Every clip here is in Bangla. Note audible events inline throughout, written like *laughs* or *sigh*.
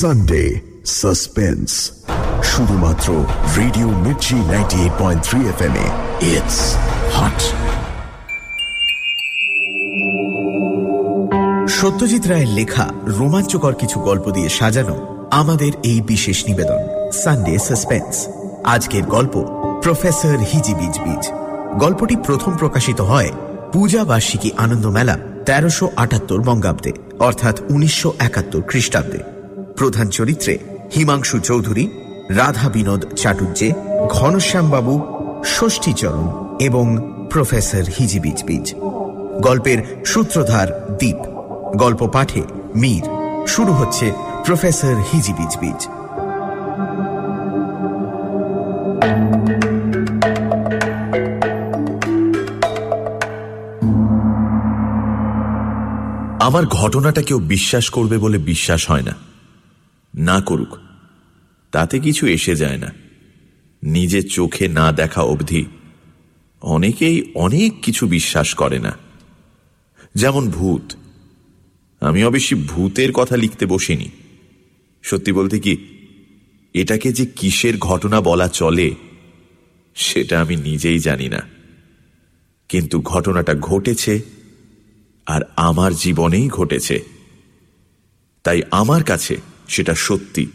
সানডে সাসপেন্স শুধুমাত্র radio Mirchi ninety eight point three F M it's hot Satyajit রায়ের লেখা রোমাঞ্চকর কিছু গল্প দিয়ে সাজানো আমাদের এই বিশেষ নিবেদন সানডে সাসপেন্স আজকের গল্প, প্রফেসর হিজি বীজ বীজ। গল্পটি প্রথম প্রকাশিত হয় পূজা বার্ষিকী আনন্দ মেলা তেরোশো আটাত্তর বঙ্গাব্দে, অর্থাৎ উনিশশো একাত্তর খ্রিস্টাব্দে। প্রধান চরিত্রে হিমাংশু চৌধুরী, রাধা বিনোদ চাটুর্যে ঘনশ্যামবাবু ষষ্ঠীচরণ এবং প্রফেসর হিজি বীজ বীজ। গল্পের সূত্রধার দ্বীপ গল্প পাঠে মীর। শুরু হচ্ছে প্রফেসর হিজি বীজ বীজ। আমার ঘটনাটা কেউ বিশ্বাস করবে বলে বিশ্বাস হয় না। না করুক। তাতে কিছু এসে যায় না। নিজে চোখে না দেখা অবধি অনেকেই অনেক কিছু বিশ্বাস করে না। যেমন ভূত। আমি অবশ্যই ভূতের কথা লিখতে বসিনি। সত্যি বলতে কি, এটাকে যে কিসের ঘটনা বলা চলে, সেটা আমি নিজেই জানি না। কিন্তু ঘটনাটা ঘটেছে আর আমার জীবনেই ঘটেছে। তাই আমার কাছে সেটা সত্যি।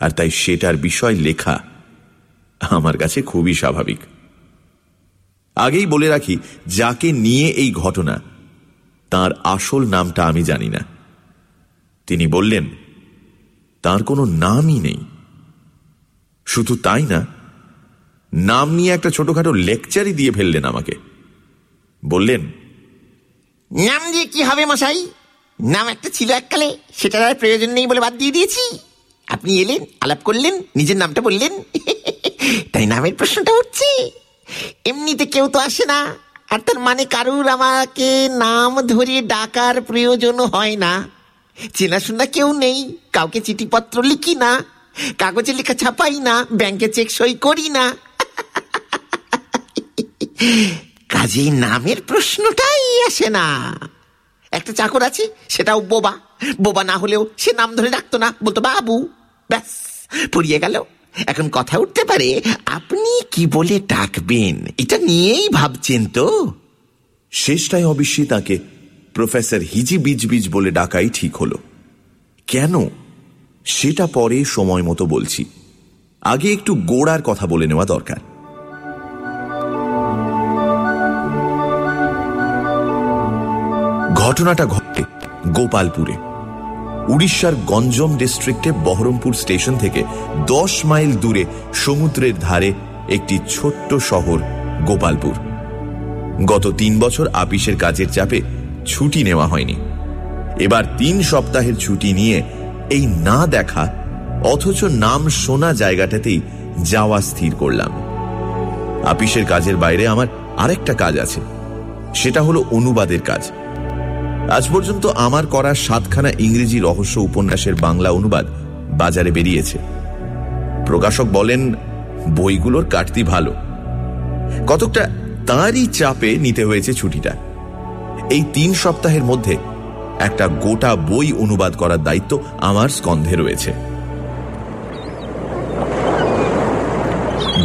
আর তাই সেটার বিষয় লেখা আমার কাছে খুবই স্বাভাবিক। আগেই বলে রাখি, যাকে নিয়ে এই ঘটনা, তার আসল নামটা আমি জানি না। তিনি বললেন, তার কোনো নামই নেই। শুধু তাই না, নাম নিয়ে একটা ছোটখাটো লেকচারই দিয়ে ফেললেন আমাকে। বললেন, নাম দিয়ে কি হবে মশাই? নাম একটা ছিল এককালে সেটার আর প্রয়োজন নেই বলে বাদ দিয়ে দিয়েছি। আপনি এলেন, আলাপ করলেন, নিজের নামটা বললেন। তাই নামের প্রশ্নটা উঠছে। এমনিতে কেউ তো আসে না, আর তার মানে কারুর আমাকে নাম ধরে ডাকার প্রয়োজন হয় না। চেনাশোনা কেউ নেই, কাউকে চিঠিপত্র লিখি না, কাগজে লেখা ছাপাই না, ব্যাংকে চেক সই করি না। কাজেই নামের প্রশ্নটাই আসে না। একটা চাকর আছে, সেটাও বোবা। বোবা না হলেও সে নাম ধরে ডাকতো না, বলতো, বাবু। ব্যাস পড়িয়ে গেল। এখন কথা উঠতে পারে, আপনি কি বলে ডাকবেন? এটা নিয়েই ভাবছেন তো? শেষটাই অবশ্যই তাকে প্রফেসর হিজি বীজ বীজ বলে ডাকাই ঠিক হলো। কেন? সেটা পরে সময় মতো বলছি। আগে একটু গোড়ার কথা বলে নেওয়া দরকার। ঘটনাটা ঘটে গোপালপুরে। উড়িষ্যার গঞ্জম ডিস্ট্রিক্টে বহরমপুর স্টেশন থেকে দশ মাইল দূরে সমুদ্রের ধারে একটি ছোট্ট শহর, গোপালপুর। গত তিন বছর আপিসের কাজের চাপে ছুটি নেওয়া হয়নি। এবার তিন সপ্তাহের ছুটি নিয়ে এই না দেখা, অথচ নাম শোনা জায়গাটাতেই যাওয়া স্থির করলাম। আপিসের কাজের বাইরে আমার আরেকটা কাজ আছে, সেটা হলো অনুবাদের কাজ। আজ পর্যন্ত আমার করা সাতখানা ইংরেজি রহস্য উপন্যাসের বাংলা অনুবাদ বাজারে বেরিয়েছে। প্রকাশক বলেন, বইগুলোর কাটতি ভালো। কতকটা তাঁরই চাপে নিতে হয়েছে ছুটিটা। এই তিন সপ্তাহের মধ্যে একটা গোটা বই অনুবাদ করার দায়িত্ব আমার স্কন্ধে রয়েছে।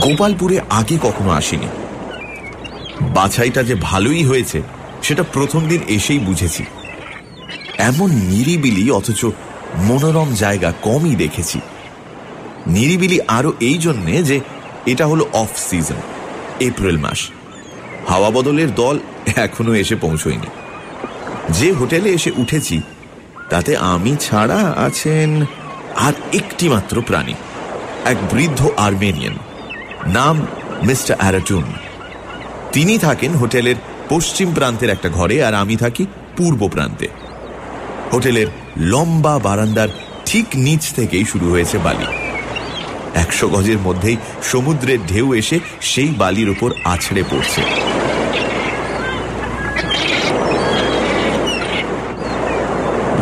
গোপালপুরে আগে কখনো আসিনি। বাছাইটা যে ভালোই হয়েছে সেটা প্রথম দিন এসেই বুঝেছি। এমন নিরিবিলি অথচ মনোরম জায়গা কমই দেখেছি। নিরিবিলি আরও এই জন্যে যে এটা হলো অফ সিজন এপ্রিল মাস। হাওয়া বদলের দল এখনও এসে পৌঁছয়নি। যে হোটেলে এসে উঠেছি, তাতে আমি ছাড়া আছেন আর একটি মাত্র প্রাণী, এক বৃদ্ধ আর্মেনিয়ান, নাম মিস্টার অ্যারাটুন। তিনি থাকেন হোটেলের পশ্চিম প্রান্তের একটা ঘরে আর আমি থাকি পূর্ব প্রান্তে। হোটেলের লম্বা বারান্দার ঠিক নিচ থেকেই শুরু হয়েছে বালি। একশো গজের মধ্যেই সমুদ্রের ঢেউ এসে সেই বালির উপর আছড়ে পড়ছে।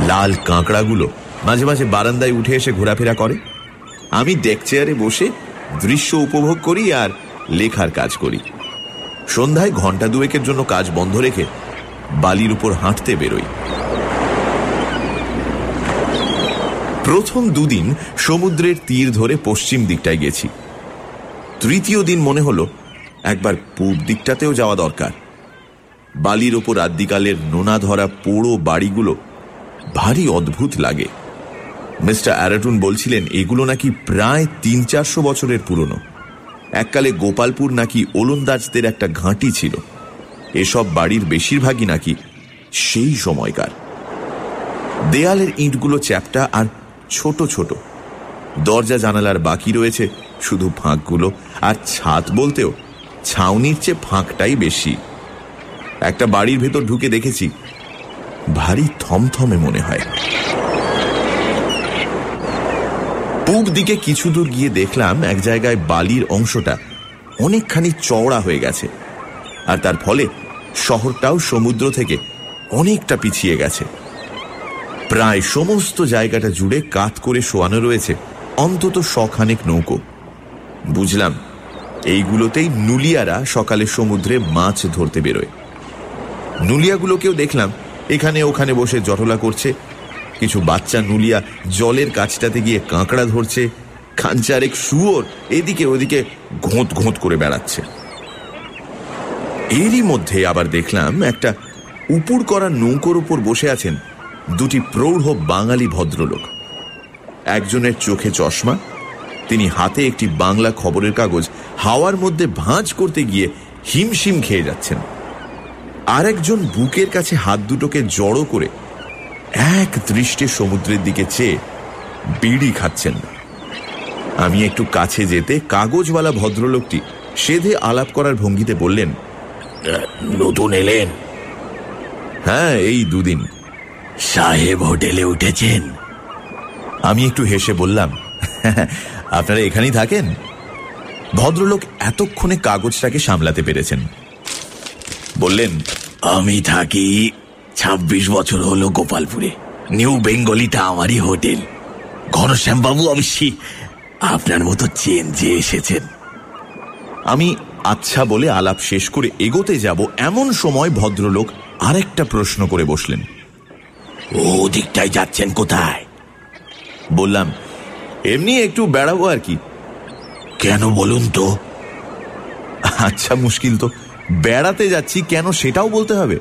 লাল কাঁকড়াগুলো মাঝে মাঝে বারান্দায় উঠে এসে ঘোরাফেরা করে। আমি ডেক চেয়ারে বসে দৃশ্য উপভোগ করি আর লেখার কাজ করি। সন্ধ্যায় ঘণ্টা দুয়েকের জন্য কাজ বন্ধ রেখে বালির উপর হাঁটতে বেরোই। প্রথম দুদিন সমুদ্রের তীর ধরে পশ্চিম দিকটায় গেছি। তৃতীয় দিন মনে হলো একবার পূব দিকটাতেও যাওয়া দরকার। বালির ওপর আদ্যিকালের নোনা ধরা পোড়ো বাড়িগুলো ভারী অদ্ভুত লাগে। মিস্টার অ্যারাটুন বলছিলেন, এগুলো নাকি প্রায় তিন চারশো বছরের পুরনো। এককালে গোপালপুর নাকি ওলন্দাজদের একটা ঘাঁটি ছিল। এসব বাড়ির বেশিরভাগই নাকি সেই সময়কার। দেয়ালের ইঁটগুলো চ্যাপটা আর ছোট ছোট। দরজা জানালার বাকি রয়েছে শুধু ফাঁকগুলো আর ছাদ বলতেও ছাউনির চেয়ে ফাঁকটাই বেশি। একটা বাড়ির ভেতর ঢুকে দেখেছি, ভারী থমথমে মনে হয়। পূব দিকে কিছু দূর গিয়ে দেখলাম এক জায়গায় বালির অংশটা অনেকখানি চওড়া হয়ে গেছে। আর তার ফলে শহরটাও সমুদ্র থেকে অনেকটা পিছিয়ে গেছে। প্রায় সমস্ত জায়গাটা জুড়ে কাত করে শোয়ানো রয়েছে, অন্তত শখানেক নৌকো। বুঝলাম, এইগুলোতেই নুলিয়ারা সকালে সমুদ্রে মাছ ধরতে বেরোয়। নুলিয়াগুলোকেও দেখলাম, এখানে ওখানে বসে জটলা করছে কিছু বাচ্চা নুলিয়া জলের কাছটাতে গিয়ে কাঁকড়া ধরছে। খাঞ্চারেক শুয়োর এদিকে ওদিকে ঘোঁত ঘোঁত করে বেড়াচ্ছে। এরই মধ্যে আবার দেখলাম একটা উপুর করা নৌকোর উপর বসে আছেন দুটি প্রৌঢ় বাঙালি ভদ্রলোক। একজনের চোখে চশমা, তিনি হাতে একটি বাংলা খবরের কাগজ, হাওয়ার মধ্যে ভাঁজ করতে গিয়ে হিমশিম খেয়ে যাচ্ছেন। আরেকজন বুকের কাছে হাত দুটোকে জড়ো করে এক দৃষ্টে সমুদ্রের দিকে চেয়ে বিড়ি খাচ্ছেন আমি একটু কাছে যেতে কাগজওয়ালা ভদ্রলোকটি সেধে আলাপ করার ভঙ্গিতে বললেন নতুন এলেন? হ্যাঁ এই দুদিন। সাহেব হোটেলে উঠেছেন? আমি একটু হেসে বললাম *laughs* আপনারা এখানেই থাকেন? ভদ্রলোক এতক্ষণে কাগজটাকে সামলাতে পেরেছেন। বললেন আমি থাকি ছাব্বিশ বছর হলো গোপালপুরে। নিউ বেঙ্গলিটা আমারই হোটেল। ঘনশ্যামবাবু অবশ্যই আপনার মতো চেন চেঞ্জে এসেছেন। আমি আচ্ছা বলে আলাপ শেষ করে এগোতে যাব এমন সময় ভদ্রলোক আরেকটা প্রশ্ন করে বসলেন। ও দিকটায় যাচ্ছেন কোথায়? বললাম এমনি একটু বেড়াবো আর কি। কেন বলুন তো? আচ্ছা মুশকিল তো। বেড়াতে যাচ্ছি কেন সেটাও বলতে হবে।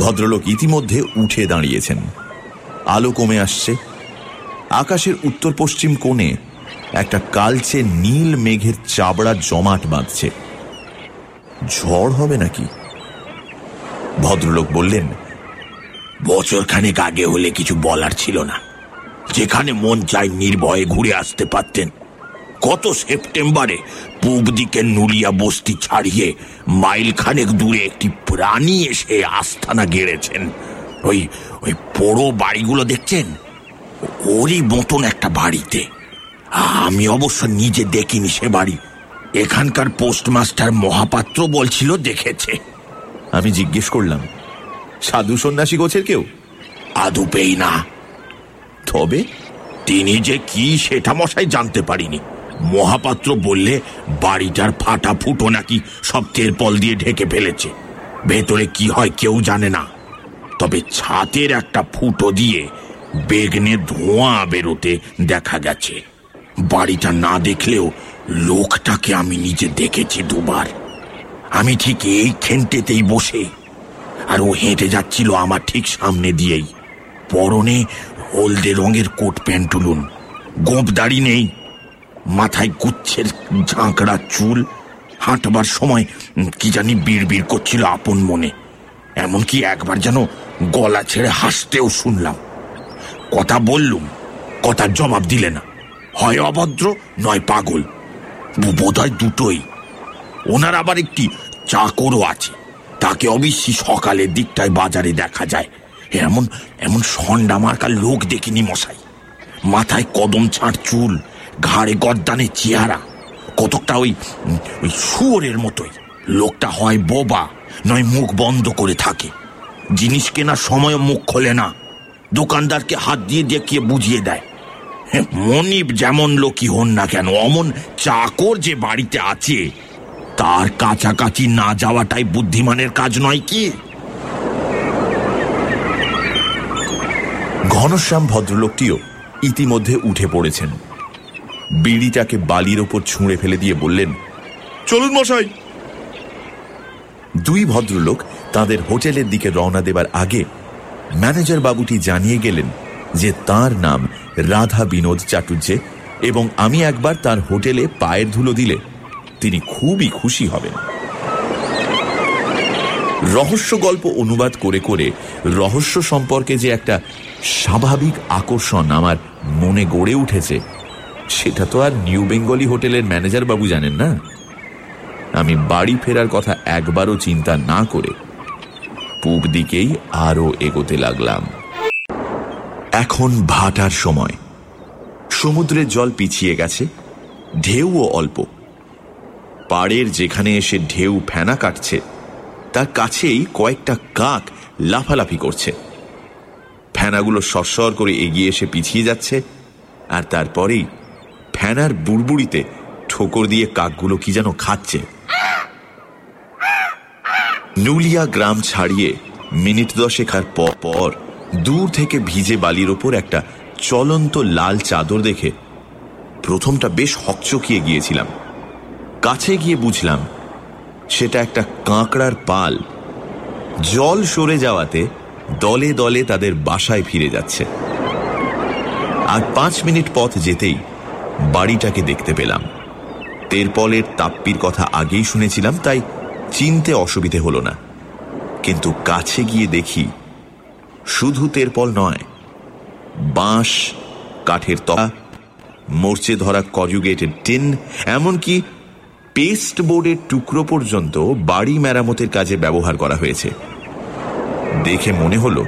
ভদ্রলোক ইতিমধ্যে উঠে দাঁড়িয়েছেন। আলো কমে আসছে। আকাশের উত্তর পশ্চিম কোণে একটা কালচে নীল মেঘের চাবড়া জমাট বাঁধছে। ঝড় হবে নাকি? ভদ্রলোক বললেন বছর খানেক আগে হলে কিছু বলার ছিল না। যেখানে মন চায় নির্ভয়ে ঘুরে আসতে পারতেন। কত সেপ্টেম্বরে পূব দিকে নুলিয়া বস্তি ছাড়িয়ে মাইল খানেক দূরে একটি প্রাণী এসে আস্থানা গেড়েছেন। ওই ওই পোড়ো বাড়িগুলো দেখছেন? ওরই মতন একটা বাড়িতে। আমি অবশ্য নিজে দেখিনি সে বাড়ি। এখানকার পোস্টমাস্টার মহাপাত্র বলছিল দেখেছে। আমি জিজ্ঞেস করলাম সাধু সন্ন্যাসী গোছের কেউ? আদু আদুপেই না। তবে? তিনি যে কি সেটা মশাই জানতে পারিনি। মহাপাত্র বললে, বাড়িটার ফাটা ফুটো নাকি সব তেরপল দিয়ে ঢেকে ফেলেছে। ভেতরে কি হয় কেউ জানে না। তবে ছাতের একটা ফুটো দিয়ে বেগনে ধোঁয়া বেরোতে দেখা গেছে। বাড়িটা না দেখলেও লোকটাকে আমি নিজে দেখেছি দুবার। আমি ঠিক এই খেনটেতেই বসে, আর ও হেঁটে যাচ্ছিল আমার ঠিক সামনে দিয়েই। পরনে হলদে রঙের কোট প্যান্টুলুন গোপ দাড়ি নেই। মাথায় গুচ্ছের ঝাঁকড়া চুল, হাঁটবার সময় কি জানি বিড় করছিল আপন মনে। এমনকি একবার যেন গলা ছেড়ে হাসতেও শুনলাম। কথা বললুম কথার জবাব দিলে না। হয় অভদ্র, নয় পাগল। বোধহয় দুটোই। ওনার আবার একটি চাকরও আছে। তাকে অবশ্যই সকালের দিকটায় বাজারে দেখা যায়। এমন এমন সন্ডা মার্কার লোক দেখিনি মশাই। মাথায় কদম ছাঁট চুল ঘাড়ে গদ্দানে চেহারা। কতকটা ওই ওই শুয়োরের মতোই। লোকটা হয় বোবা, নয় মুখ বন্ধ করে থাকে। জিনিস কেনার সময় মুখ খোলে না। দোকানদারকে হাত দিয়ে দেখিয়ে বুঝিয়ে দেয়। মনিব যেমন লোকই হন না কেন, অমন চাকর যে বাড়িতে আছে, তার কাছাকাছি না যাওয়াটাই বুদ্ধিমানের কাজ নয় কি? ঘনশ্যাম ভদ্রলোকটিও ইতিমধ্যে উঠে পড়েছেন। বিড়িটাকে বালির ওপর ছুঁড়ে ফেলে দিয়ে বললেন, চলুন মশাই। দুই ভদ্রলোক তাদের হোটেলের দিকে রওনা দেবার আগে ম্যানেজার বাবুটি জানিয়ে গেলেন যে তার নাম রাধা বিনোদ চাটুর্যে এবং আমি একবার তার হোটেলে পায়ের ধুলো দিলে তিনি খুবই খুশি হবেন। রহস্য গল্প অনুবাদ করে করে রহস্য সম্পর্কে যে একটা স্বাভাবিক আকর্ষণ আমার মনে গড়ে উঠেছে সেটা তো আর নিউ বেঙ্গলি হোটেলের ম্যানেজার বাবু জানেন না। আমি বাড়ি ফেরার কথা একবারও চিন্তা না করে পূব দিকেই আরও এগোতে লাগলাম। এখন ভাটার সময়। সমুদ্রের জল পিছিয়ে গেছে, ঢেউও অল্প। পাড়ের যেখানে এসে ঢেউ ফেনা কাটছে, তার কাছেই কয়েকটা কাক লাফালাফি করছে। ফেনাগুলো সরসর করে এগিয়ে এসে পিছিয়ে যাচ্ছে, আর তারপরেই ফেনার বুড়বুড়িতে ঠোকর দিয়ে কাকগুলো কি যেন খাচ্ছে। নুলিয়া গ্রাম ছাড়িয়ে মিনিট দশেকার পর পর দূর থেকে ভিজে বালির ওপর একটা চলন্ত লাল চাদর দেখে প্রথমটা বেশ হকচকিয়ে গিয়েছিলাম। কাছে গিয়ে বুঝলাম সেটা একটা কাঁকড়ার পাল। জল সরে যাওয়াতে দলে দলে তাদের বাসায় ফিরে যাচ্ছে। আর পাঁচ মিনিট পথ যেতেই বাড়িটাকে দেখতে পেলাম। তেরপলের তাপ্পির কথা আগেই শুনেছিলাম, তাই চিনতে অসুবিধে হলো না। কিন্তু কাছে গিয়ে দেখি শুধু তেরপল নয়, বাঁশ, কাঠের তলা, মোর্চে ধরা কজুগেটের টিন, এমনকি পেস্ট বোর্ডের টুকরো পর্যন্ত বাড়ি মেরামতের কাজে ব্যবহার করা হয়েছে। দেখে মনে হলো,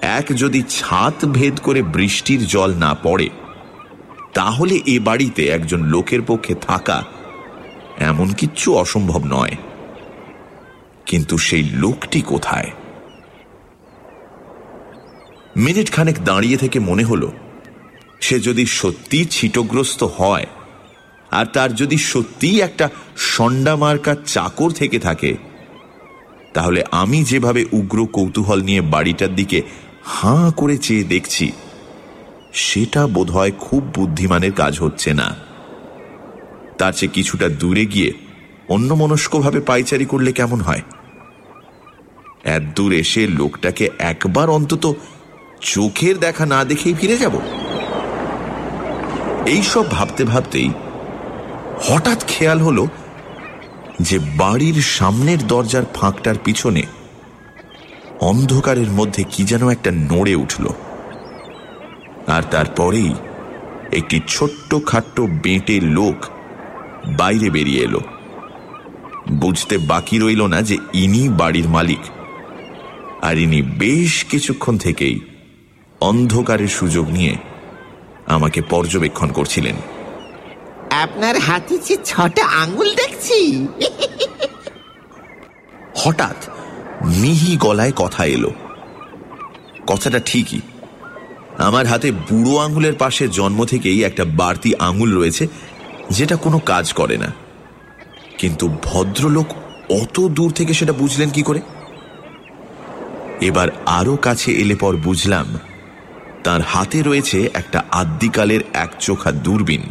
এক যদি ছাদ ভেদ করে বৃষ্টির জল না পড়ে তাহলে এ বাড়িতে একজন লোকের পক্ষে থাকা এমন কিচ্ছু অসম্ভব নয়। কিন্তু সেই লোকটি কোথায়? মিনিট খানেক দাঁড়িয়ে থেকে মনে হলো, সে যদি সত্যি ছিটগ্রস্ত হয়, আর তার যদি সত্যিই একটা সন্ডা মার্কা চাকর থেকে থাকে, তাহলে আমি যেভাবে উগ্র কৌতূহল নিয়ে বাড়িটার দিকে হাঁ করে চেয়ে দেখছি সেটা বোধহয় খুব বুদ্ধিমানের কাজ হচ্ছে না। তার চেয়ে কিছুটা দূরে গিয়ে অন্য মনস্কভাবে পাইচারি করলে কেমন হয়? এত দূর এসে লোকটাকে একবার অন্তত চোখের দেখা না দেখেই ফিরে যাব? এইসব ভাবতে ভাবতেই হঠাৎ খেয়াল হলো যে বাড়ির সামনের দরজার ফাঁকটার পিছনে অন্ধকারের মধ্যে কি যেন একটা নড়ে উঠল। আর তারপরেই একটি ছোট্ট খাট্ট বেঁটে লোক বাইরে বেরিয়ে এলো। বুঝতে বাকি রইল না যে ইনি বাড়ির মালিক। আর ইনি বেশ কিছুক্ষণ থেকেই অন্ধকারের সুযোগ নিয়ে আমাকে পর্যবেক্ষণ করছিলেন। আপনার হাতে যে ছটা আঙ্গুল দেখছি। হঠাৎ মিহি গলায় কথা এলো। কথাটা ঠিকই আমার হাতে বুড়ো আঙুলের পাশে জন্ম থেকেই একটা বাড়তি আঙুল রয়েছে, যেটা কোনো কাজ করে না। কিন্তু ভদ্রলোক অত দূর থেকে সেটা বুঝলেন কি করে? এবার আরও কাছে এলে পর বুঝলাম, তার হাতে রয়েছে একটা আদ্যিকালের এক চোখা দূরবীন।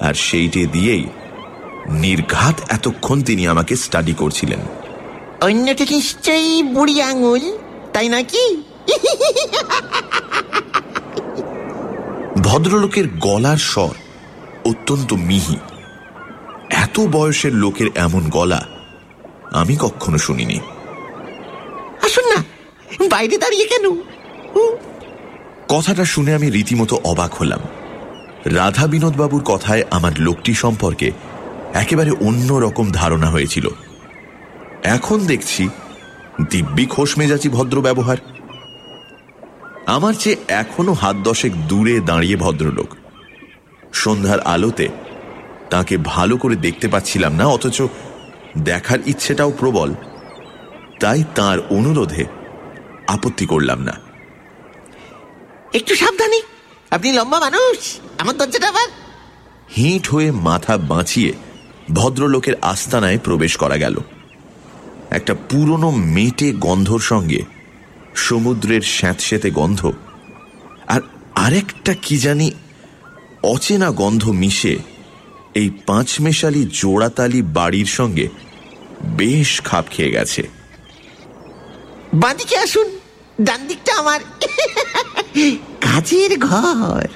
আর সেইটে দিয়েই নির্ঘাত এতক্ষণ তিনি আমাকে স্টাডি করছিলেন। অন্যটা নিশ্চয়ই বুড়ি আঙুল, তাই নাকি? ভদ্রলোকের গলার স্বর অত্যন্ত মিহি। এত বয়সের লোকের এমন গলা আমি কখনো শুনিনি। আসুন না বাইরে দাঁড়িয়ে কেন? কথাটা শুনে আমি রীতিমতো অবাক হলাম। রাধা বিনোদবাবুর কথায় আমার লোকটি সম্পর্কে একেবারে অন্য রকম ধারণা হয়েছিল। এখন দেখছি দিব্যি খোশ মেজাজি ভদ্র ব্যবহার আমার চেয়ে এখনও হাত দশেক দূরে দাঁড়িয়ে ভদ্রলোক। সন্ধ্যার আলোতে তাকে ভালো করে দেখতে পাচ্ছিলাম না অথচ দেখার ইচ্ছেটাও প্রবল। তাই তার অনুরোধে আপত্তি করলাম না। একটু সাবধানে আপনি লম্বা মানুষ আমার দরজাটা আবার। হিট হয়ে মাথা বাঁচিয়ে ভদ্রলোকের আস্তানায় প্রবেশ করা গেল। একটা পুরনো মেটে গন্ধর সঙ্গে সমুদ্রের স্যাঁতস্যাঁতে গন্ধ। আর আরেকটা কি জানি অচেনা গন্ধ মিশে এই পাঁচমেশালি জোড়াতালি বাড়ির সঙ্গে বেশ খাপ খেয়ে গেছে। বাঁদিকে আসুন ডান দিকটা আমার। কাজের ঘর।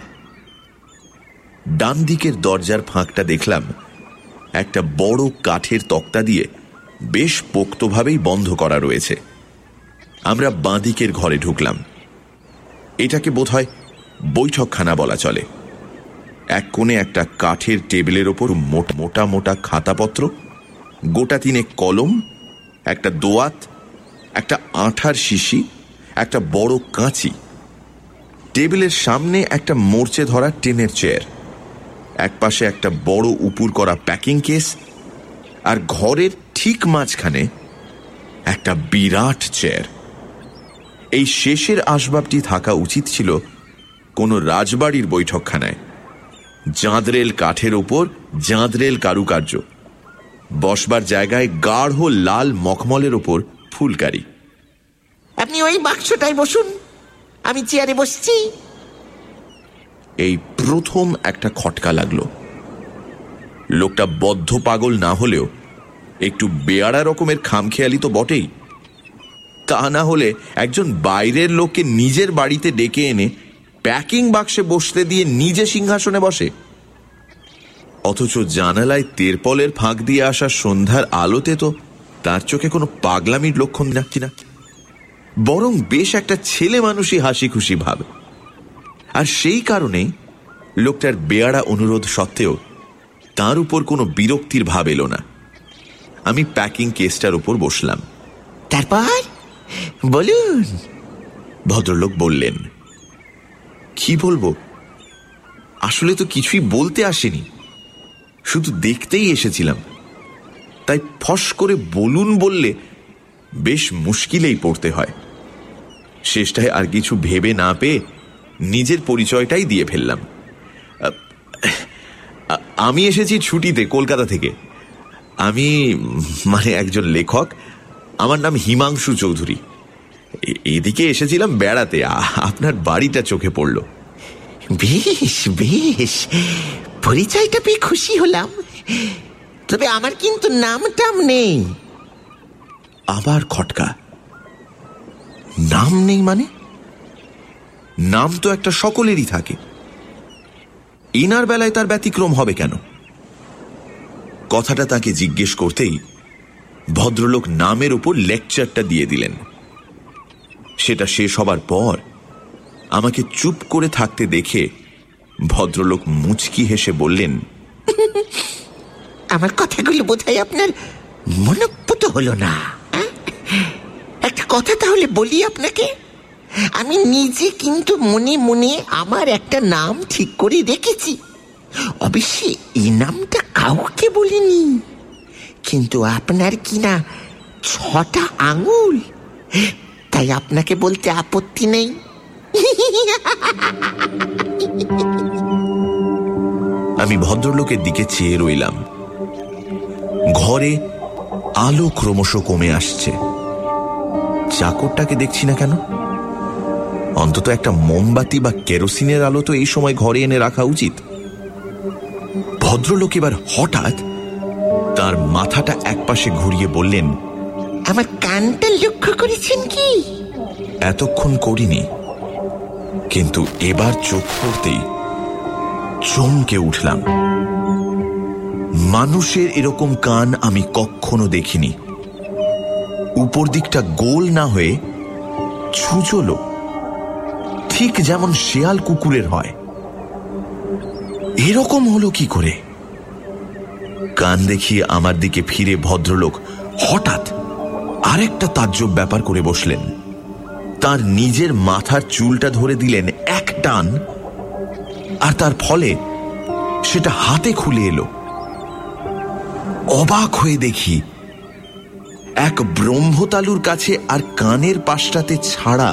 ডান দিকের দরজার ফাঁকটা দেখলাম। একটা বড় কাঠের তক্তা দিয়ে বেশ পোক্তভাবেই বন্ধ করা রয়েছে। আমরা বাঁদিকের ঘরে ঢুকলাম। এটাকে বোধহয় বৈঠকখানা বলা চলে। এক কোণে একটা কাঠের টেবিলের ওপর মোট- মোটা মোটা খাতাপত্র, গোটা তিনে কলম, একটা দোয়াত, একটা আঠার শিশি, একটা বড় কাঁচি। টেবিলের সামনে একটা মোর্চে ধরা টেনের চেয়ার একপাশে একটা বড় উপুর করা প্যাকিং কেস আর ঘরের ঠিক মাঝখানে একটা বিরাট চেয়ার। এই শেষের আসবাবটি থাকা উচিত ছিল কোনো রাজবাড়ির বৈঠকখানায়। জাঁদরেল কাঠের ওপর জাঁদরেল কারুকার্য। বসবার জায়গায় গাঢ় লাল মখমলের ওপর ফুলকারি। আপনি ওই বাক্সটায় বসুন আমি চেয়ারে বসছি। এই প্রথম একটা খটকা লাগল। লোকটা বদ্ধ পাগল না হলেও একটু বেয়ারা রকমের খামখেয়ালি তো বটেই। তা না হলে একজন বাইরের লোককে নিজের বাড়িতে ডেকে এনে প্যাকিং বাক্সে বসতে দিয়ে নিজে সিংহাসনে বসে। অথচ জানালায় তেরপলের ফাঁক দিয়ে আসা সন্ধ্যার আলোতে তো তার চোখে কোনো পাগলামির লক্ষণ দেখছি না বরং বেশ একটা ছেলে মানুষই হাসি খুশি ভাব। আর সেই কারণেই লোকটার বেয়ারা অনুরোধ সত্ত্বেও তার উপর কোনো বিরক্তির ভাব এলো না। আমি প্যাকিং কেসটার উপর বসলাম। তারপর? বলুন। ভদ্রলোক বললেন, কি বলব? আসলে তো কিছুই বলতে আসেনি। শুধু দেখতেই এসেছিলাম। তাই ফস করে বলুন বললে বেশ মুশকিলেই পড়তে হয়। শেষটায় আর কিছু ভেবে না পেয়ে নিজের পরিচয়টাই দিয়ে ফেললাম। আমি এসেছি ছুটিতে, কলকাতা থেকে। আমি মানে একজন লেখক আমার নাম হিমাংশু চৌধুরী। এদিকে এসেছিলাম বেড়াতে। আপনার বাড়িটা চোখে পড়ল। বেশ বেশ। পরিচয়টা পেয়ে খুশি হলাম। তবে আমার কিন্তু নাম টাম নেই। আবার খটকা। নাম নেই মানে? নাম তো একটা সকলেরই থাকে। ইনার বেলায় তার ব্যতিক্রম হবে কেন? কথাটা তাকে জিজ্ঞেস করতেই ভদ্রলোক নামের উপর লেকচারটা দিয়ে দিলেন। সেটা শেষ হবার পর আমাকে চুপ করে থাকতে দেখে ভদ্রলোক মুচকি হেসে বললেন, আমার কথাগুলো বোধহয় আপনার মনপুত হলো না? একটা কথা তাহলে বলি আপনাকে, আমি নিজে কিন্তু মনে মনে আমার একটা নাম ঠিক করে রেখেছি। অবশ্যই এই নামটা কাউকে বলিনি। কিন্তু আপনার কি না ছটা আঙুল? তাই আপনাকে বলতে আপত্তি নেই। আমি ভদ্রলোকের দিকে চেয়ে রইলাম। ঘরে আলো ক্রমশ কমে আসছে। চাকরটাকে দেখছি না কেন? অন্তত একটা মোমবাতি বা কেরোসিনের আলো তো এই সময় ঘরে এনে রাখা উচিত। ভদ্রলোক এবার হঠাৎ তার মাথাটা একপাশে ঘুরিয়ে বললেন আমার কানটা লক্ষ্য করেছেন কি? এতক্ষণ করিনি। কিন্তু এবার চোখ পড়তেই চমকে উঠলাম। মানুষের এরকম কান আমি কখনো দেখিনি। উপর দিকটা গোল না হয়ে ছুচলো। ঠিক যেমন শেয়াল কুকুরের হয়। এরকম হলো কি করে? কান দেখিয়ে আমার দিকে ফিরে ভদ্রলোক হঠাৎ আরেকটা তাজ্জব ব্যাপার করে বসলেন। তার নিজের মাথার চুলটা ধরে দিলেন এক টান আর তার ফলে সেটা হাতে খুলে এলো। অবাক হয়ে দেখি এক ব্রহ্মতালুর কাছে আর কানের পাশটাতে ছাড়া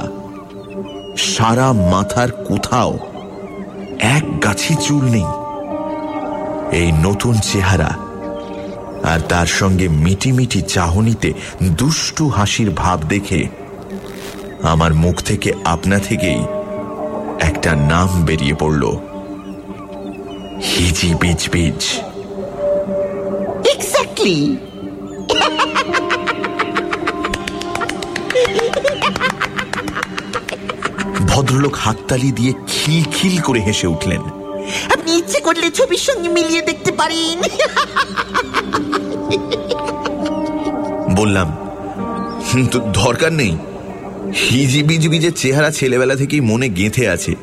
সারা মাথার কোথাও এক গাছি চুল নেই। এই নতুন চেহারা আর তার সঙ্গে মিটিমিটি চাহনিতে দুষ্টু হাসির ভাব দেখে আমার মুখ থেকে আপনা থেকেই একটা নাম বেরিয়ে পড়ল। হিজি বিচ বিচ এক্স্যাক্টলি ভদ্রলোক হাততালি দিয়ে খিলখিল করে হেসে উঠলেন। আপনি ইচ্ছে করলে ছবির সঙ্গে মিলিয়ে দেখতে পারেন। *laughs* বললাম তো দরকার নেই। হিজি বিজ বিজের চেহারা ছেলেবেলা থেকেই মনে গেঁথে আছে।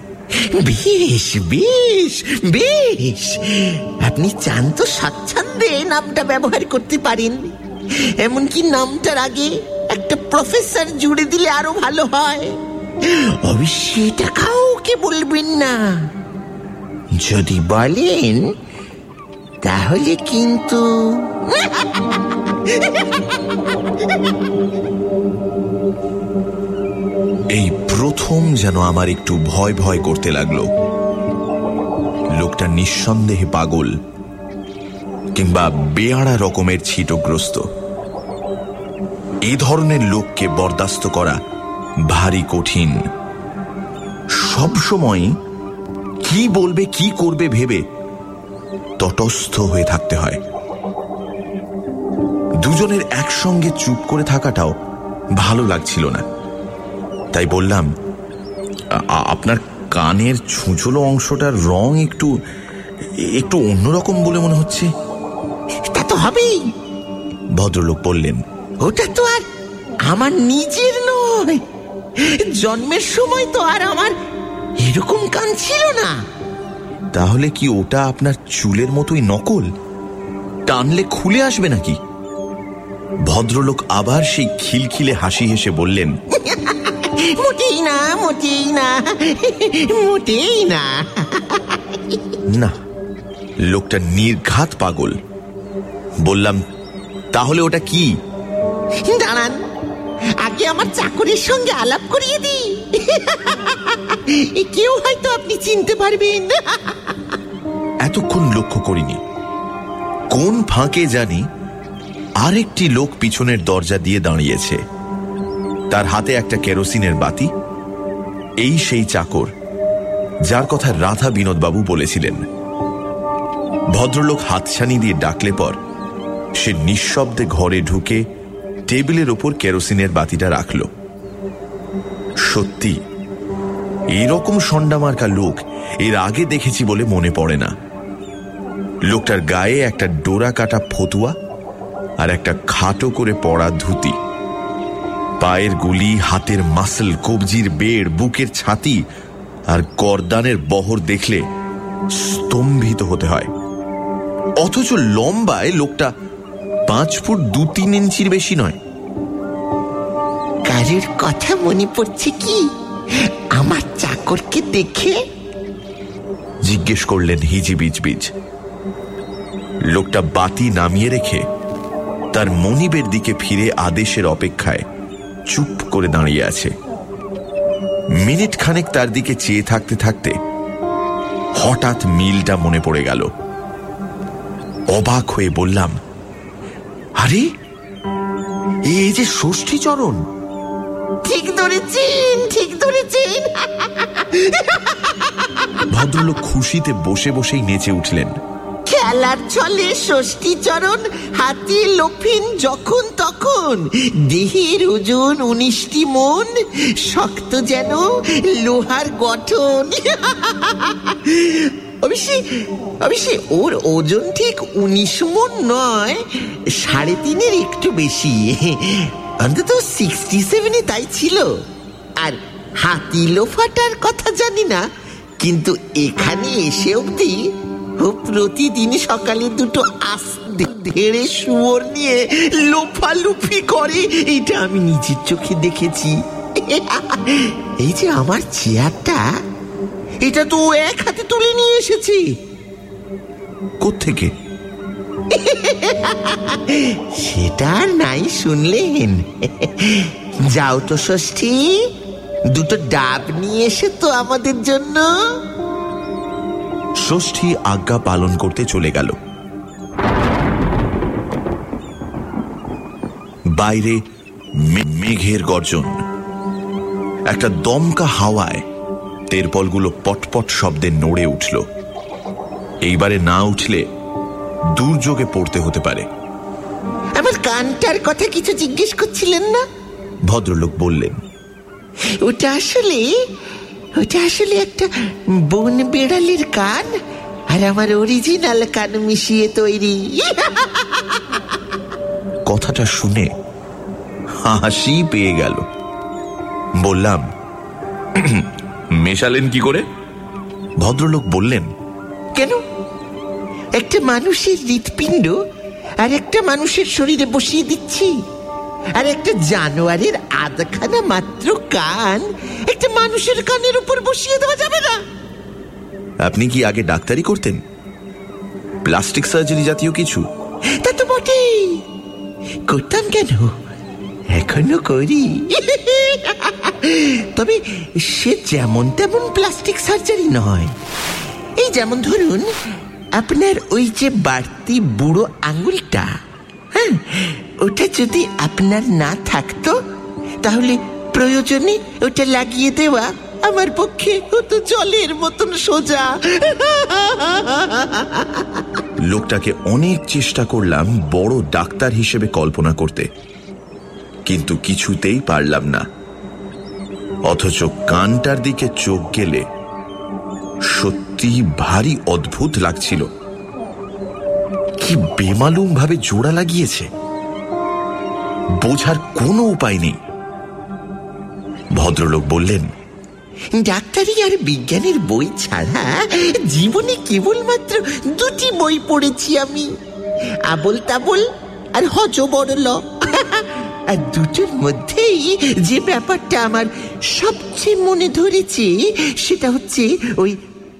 বেশ বেশ বেশ। আপনি চান তো স্বাচ্ছন্দ্যে নামটা ব্যবহার করতে পারেন। এমনকি নামটার আগে একটা প্রফেসর জুড়ে দিলে আরও ভালো হয়। অবশ্যই এটা কাউকে বলবেন না। যদি বলেন তাহলে কিন্তু এই প্রথম যেন আমার একটু ভয় ভয় করতে লাগল। লোকটা নিঃসন্দেহে পাগল কিংবা বেয়াড়া রকমের ছিটগ্রস্ত। এ ধরনের লোককে বরদাস্ত করা ভারী কঠিন। সব সময় কি বলবে, কি করবে ভেবে তটস্থ হয়ে থাকতে হয়। দুজনের একসঙ্গে চুপ করে থাকাটাও ভালো লাগছিল না। তাই বললাম "আ- আ- আপনার কানের ছুঁচলো অংশটার রং একটু একটু অন্যরকম বলে মনে হচ্ছে। তা তো হবেই। ভদ্রলোক বললেন ওটা তো আর আমার নিজের নয়। জন্মের সময় তো আর আমার এরকম কান ছিল না। তাহলে কি ওটা আপনার চুলের মতোই নকল? টানলে খুলে আসবে নাকি? ভদ্রলোক আবার সেই খিলখিলে হাসি হেসে বললেন মোটেই না মোটেই না মোটেই না। না লোকটা নির্ঘাত পাগল। বললাম তাহলে ওটা কি? দাঁড়ান আগে আমার চাকরের সঙ্গে আলাপ করিয়ে দিই। *laughs* কেউ হয়তো আপনি চিনতে পারবেন। *laughs* এতক্ষণ লক্ষ্য করিনি। কোন ফাঁকে জানি আরেকটি লোক পিছনের দরজা দিয়ে দাঁড়িয়েছে। তার হাতে একটা কেরোসিনের বাতি। এই সেই চাকর, যার কথা রাধা বিনোদবাবু বলেছিলেন। ভদ্রলোক হাতছানি দিয়ে ডাকলে পর সে নিঃশব্দে ঘরে ঢুকে টেবিলের ওপর কেরোসিনের বাতিটা রাখল। সত্যি এরকম সন্ডামার্কা লোক এর আগে দেখেছি বলে মনে পড়ে না। লোকটার গায়ে একটা ডোরা কাটা ফতুয়া আর একটা খাটো করে পড়া ধুতি। পায়ের গুলি, হাতের মাসল, কবজির বেড়, বুকের ছাতি আর গরদানের বহর দেখলে স্তম্ভিত হতে হয়। অথচ লম্বায় লোকটা পাঁচ ফুট দু তিন ইঞ্চির বেশি নয়। কারোর কথা মনে পড়ছে কি? আমার চাকরকে দেখে? জিজ্ঞেস করলেন হিজি বিজ বিজ। লোকটা বাতি নামিয়ে রেখে তার মনিবের দিকে ফিরে আদেশের অপেক্ষায় চুপ করে দাঁড়িয়ে আছে। মিনিট খানেক তার দিকে চেয়ে থাকতে থাকতে হঠাৎ মিলটা মনে পড়ে গেল। অবাক হয়ে বললাম আরে এই যে ষষ্ঠী চরণ। ঠিক ধরেছেন ঠিক ধরেছেন। ভদ্রলোক খুশিতে বসে বসেই নেচে উঠলেন। খেলার ছলে ষষ্ঠী চরণ হাতে লোফিন যখন তখন। দেহের ওজন উনিশটি মন শক্ত যেন লোহার গঠন। অবশ্যই অবশ্যই ওর ওজন ঠিক উনিশ মন নয়, সাড়ে তিনের একটু বেশি। অন্তত সিক্সটি সেভেনে তাই ছিল। আর হাতি লোফাটার কথা জানি না, কিন্তু এখানে এসে অবধি ও প্রতিদিন সকালে দুটো আস ধেড়ে শুয়োর নিয়ে লোফালুফি করে, এটা আমি নিজের চোখে দেখেছি। এই যে আমার চেয়ারটা এটা তো এক হাতে তুলে নিয়ে এসেছি। কোত্থেকে? *laughs* সেটা নাই শুনলেন। *laughs* যাও তো ষষ্ঠী দুটো ডাব নিয়ে এসে তো আমাদের জন্য। ষষ্ঠী আজ্ঞা পালন করতে চলে গেল। বাইরে মেঘের গর্জন। একটা দমকা হাওয়ায় তেরপলগুলো পটপট শব্দে নড়ে উঠল। এইবারে না উঠলে দুর্যোগে পড়তে হতে পারে। আমার কানটার কথা কিছু জিজ্ঞেস করছিলেন না? ভদ্রলোক বললেন ওটা আসলে ওটা আসলে একটা বন বেড়ালের কান আর আমার অরিজিনাল কান মিশিয়ে তৈরি। *laughs* কথাটা শুনে হাসি পেয়ে গেল। বললাম মেশালেন কি করে? ভদ্রলোক বললেন কেন? একটা মানুষের হৃৎপিণ্ড আর একটা মানুষের শরীরে বসিয়ে দিচ্ছি। আর একটা জানোয়ারের আধখানা মাত্র কান একটা মানুষের কানের উপর বসিয়ে দেওয়া যাবে না। আপনি কি আগে ডাক্তারি করতেন? প্লাস্টিক সার্জারি জাতীয় কিছু? তা তো বটেই। করতাম কেন? এখনও করি। *laughs* তবে সে যেমন তেমন প্লাস্টিক সার্জারি নয়। এই যেমন ধরুন, আপনার ওই যে বাড়তি বুড়ো আঙুলটা হ্যাঁ? ওটা যদি আপনার না থাকতো, তাহলে প্রয়োজনে ওটা লাগিয়ে দেওয়া আমার পক্ষে হতো জলের মতন সোজা। লোকটাকে অনেক চেষ্টা করলাম বড় ডাক্তার হিসেবে কল্পনা করতে, কিন্তু কিছুতেই পারলাম না। অথচ কানটার দিকে চোখ গেলে সত্যি ভারী অদ্ভুত লাগছিল। কি বেমালুম ভাবে জোড়া লাগিয়েছে। বোঝার কোনো উপায় নেই। ভদ্রলোক বললেন, ডাক্তারি আর বিজ্ঞানের বই ছাড়া জীবনে কেবলমাত্র দুটি বই পড়েছি আমি। আবল তাবল আর হজ বড়ল *laughs* আর দুটোর মধ্যেই যে ব্যাপারটা আমার সবচেয়ে মনে ধরেছে, সেটা হচ্ছে ওই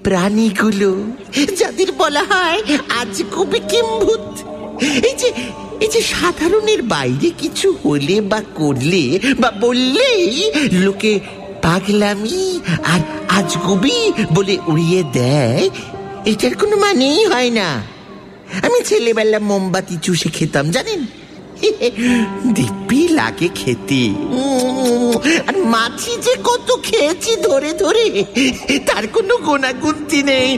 প্রাণীগুলো। যাদের বলা হয় আজ কবি কিম্ভূত এই যে এই যে সাধারণের বাইরে কিছু হলে বা করলে বা বললেই লোকে পাগলামি আর আজগুবি বলে উড়িয়ে দেয়, এটার কোনো মানেই হয় না। আমি ছেলেবেলা মোমবাতি চুষে খেতাম, জানেন? দিব্যি লাগে খেতে। আর মাছি যে কত খেয়েছি ধরে ধরে, তার কোনো গোনাগুন্তি নেই।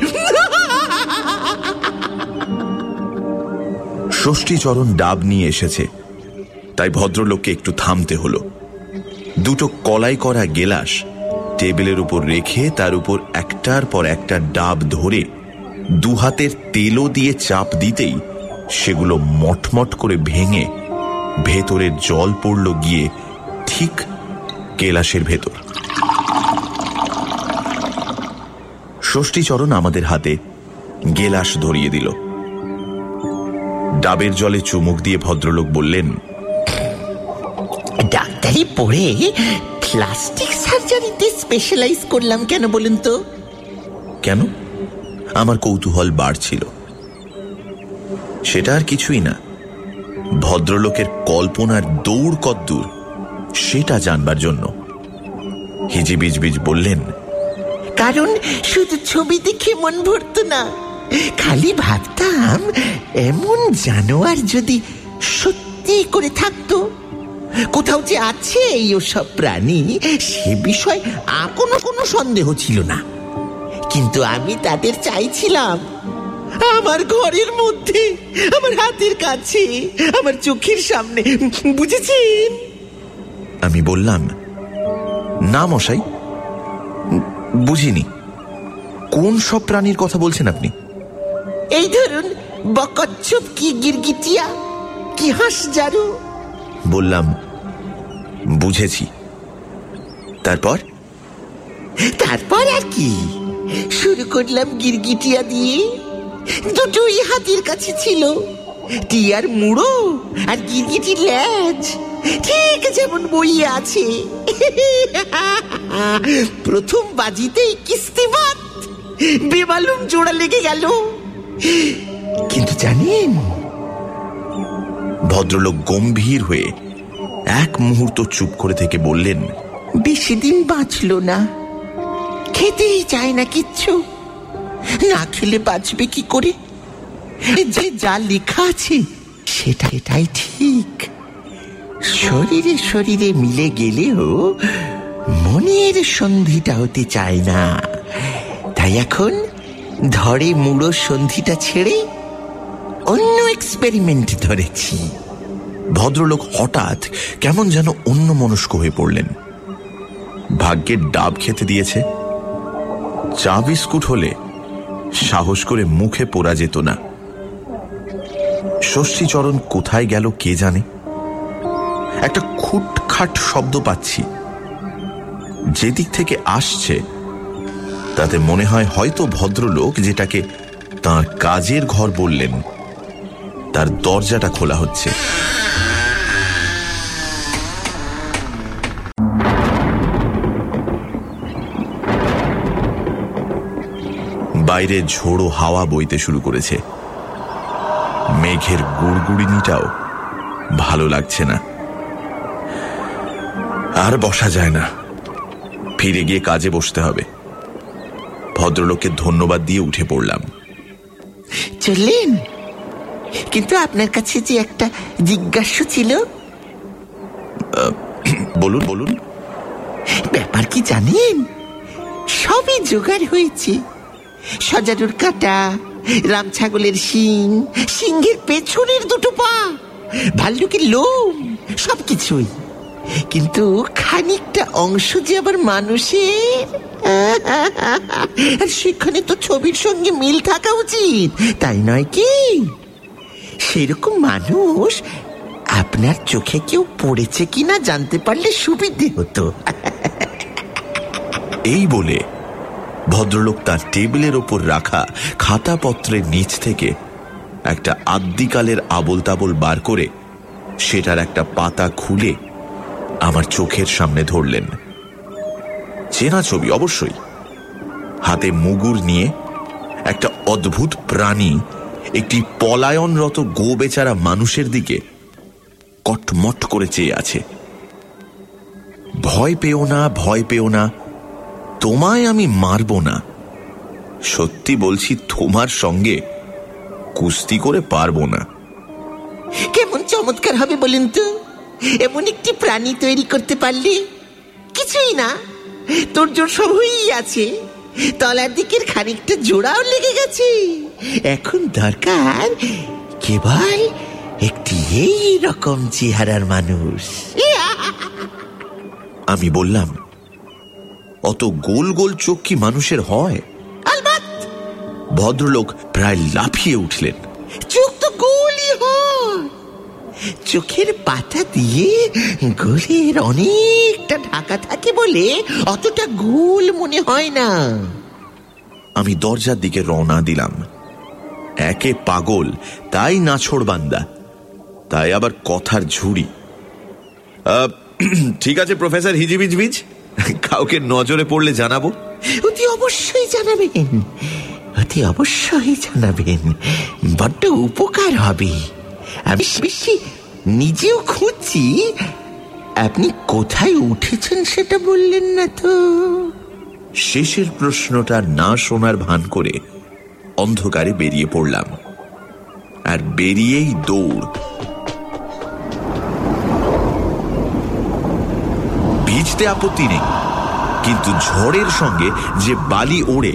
ষষ্ঠীচরণ ডাব নিয়ে এসেছে। তাই ভদ্রলোককে একটু থামতে হলো। দুটো কলাই করা গেলাস টেবিলের উপর রেখে তার উপর একটার পর একটা ডাব ধরে দুহাতের তেলও দিয়ে চাপ দিতেই সেগুলো মটমট করে ভেঙে ভেতরের জল পড়ল গিয়ে ঠিক কেলাসের ভেতর। ষষ্ঠীচরণ আমাদের হাতে গেলাস ধরিয়ে দিল। ডাবের জলে চুমুক দিয়ে ভদ্রলোক বললেন ডাক্তারি পড়ে প্লাস্টিক সার্জারিতে স্পেশালাইজ করলাম কেন বলুন তো? কেন? আমার কৌতূহল বাড়ছিল। সেটা আর কিছুই না। ভদ্রলোকের কল্পনার দৌড় কদ্দূর সেটা জানবার জন্য। হিজিবিজবিজ বললেন, কারণ শুধু ছবি দেখে মন ভরতো না, খালি ভাবতাম এমন জানোয়ার যদি সত্যি করে থাকতো। কোথাও যে আছে এই ওসব প্রাণী, সে বিষয় আর কোনো কোনো সন্দেহ ছিল না। কিন্তু আমি তাদের চাইছিলাম আমার ঘরের মধ্যে আমার হাতের কাছে আমার চোখের সামনে বুঝেছেন? আমি বললাম না মশাই বুঝিনি। কোন সব প্রাণীর কথা বলছেন আপনি? এই ধরুন বকচ্ছপ কি গিরগিটিয়া কি হাঁস জারু? বললাম বুঝেছি। তারপর? তারপর আর কি? শুরু করলাম গিরগিটিয়া দিয়ে। দুটোই হাতির কাছে ছিল। টিয়ার মুড়ো আর গিরগিটির ল্যাজ। ঠিক যেমন বইয়ে আছে। *laughs* প্রথম বাজিতেই কিস্তিমাত বেমালুম জোড়া লেগে গেল। কিন্তু জানেন, ভদ্রলোক গম্ভীর হয়ে এক মুহূর্ত চুপ করে থেকে বললেন, বেশি দিন বাঁচল না। খেতেই চায় না কিচ্ছু। না খেলে বাঁচবে কি করে? যে যা লেখা আছে, সেটা এটাই ঠিক। শরীরে শরীরে মিলে গেলেও মনের সন্ধিটা হতে চায় না। তাই এখন ধরে মুড়ো সন্ধিটা ছেড়ে অন্য এক্সপেরিমেন্ট ধরেছি। ভদ্রলোক হঠাৎ কেমন যেন অন্য মনস্ক হয়ে পড়লেন। ভাগ্যের ডাব খেতে দিয়েছে। চা বিস্কুট হলে সাহস করে মুখে পোড়া যেত না। ষষ্ঠীচরণ কোথায় গেল কে জানে? একটা খুটখাট শব্দ পাচ্ছি। যেদিক থেকে আসছে, তাতে মনে হয় হয়তো ভদ্রলোক যেটাকে তার কাজের ঘর বললেন, তার দরজাটা খোলা হচ্ছে। বাইরে ঝোড়ো হাওয়া বইতে শুরু করেছে। মেঘের গুড়গুড়িনিটাও ভালো লাগছে না। আর বসা যায় না। ফিরে গিয়ে কাজে বসতে হবে। ভদ্রলোককে ধন্যবাদ দিয়ে উঠে পড়লাম। চললেন। কিন্তু আপনার কাছে যে একটা জিজ্ঞাসা ছিল? বলুন বলুন। ব্যাপার কি জানেন? সবই জোগাড় হয়েছে। সজারুর কাটা, রাম ছাগলের শিং সিংহের পেছনের দুটো পা, ভাল্লুকের লোম, সবকিছুই। কিন্তু খানিকটা অংশ যে আবার মানুষের সেখানে তো ছবির সঙ্গে মিল থাকা উচিত, তাই নয় কি? সেরকম মানুষ আপনার চোখে কেউ পড়েছে কিনা জানতে পারলে সুবিধে হতো। এই বলে ভদ্রলোক তার টেবিলের ওপর রাখা খাতাপত্রের নিচ থেকে একটা আদ্যিকালের আবল তাবল বার করে সেটার একটা পাতা খুলে আমার চোখের সামনে ধরলেন। চেনা ছবি অবশ্যই। হাতে মুগুর নিয়ে একটা অদ্ভুত প্রাণী একটি পলায়নরত গো বেচারা মানুষের দিকে কটমট করে চেয়ে আছে। ভয় পেও না, ভয় পেও না তোমায় আমি মারব না। সত্যি বলছি তোমার সঙ্গে কুস্তি করে পারব না। কেমন চমৎকার হবে বলেন তো। এমন একটি প্রাণী তৈরি করতে পারলে কিছুই না। তোর জোর সবই আছে। তলার দিকের খানিকটা জোড়াও লেগে গেছে। এখন দরকার কেবল একটি এই রকম চেহারার মানুষ। আমি বললাম অত গোল গোল চোখ কি মানুষের হয়? ভদ্রলোক প্রায় লাফিয়ে উঠলেন। চোখ তো গোলই হয়। চোখের পাতা দিয়ে গোলের অনেকটা ঢাকা থাকে বলে অতটা গোল মনে হয় না। আমি দরজার দিকে রওনা দিলাম। একে পাগল তাই নাছোড় বান্দা। তাই আবার কথার ঝুড়ি। *clears throat* ঠিক আছে প্রফেসর হিজিবিজবিজ। কাউকে নজরে পড়লে জানাব? অতি অবশ্যই জানাবেন। অতি অবশ্যই জানাবেন। বড্ড উপকার হবে। আমি নিজেও খুঁজছি। আপনি কোথায় উঠেছেন সেটা বললেন না তো? শেষের প্রশ্নটা না শোনার ভান করে অন্ধকারে বেরিয়ে পড়লাম। আর বেরিয়েই দৌড়। ভিজতে আপত্তি নেই। কিন্তু ঝড়ের সঙ্গে যে বালি ওড়ে,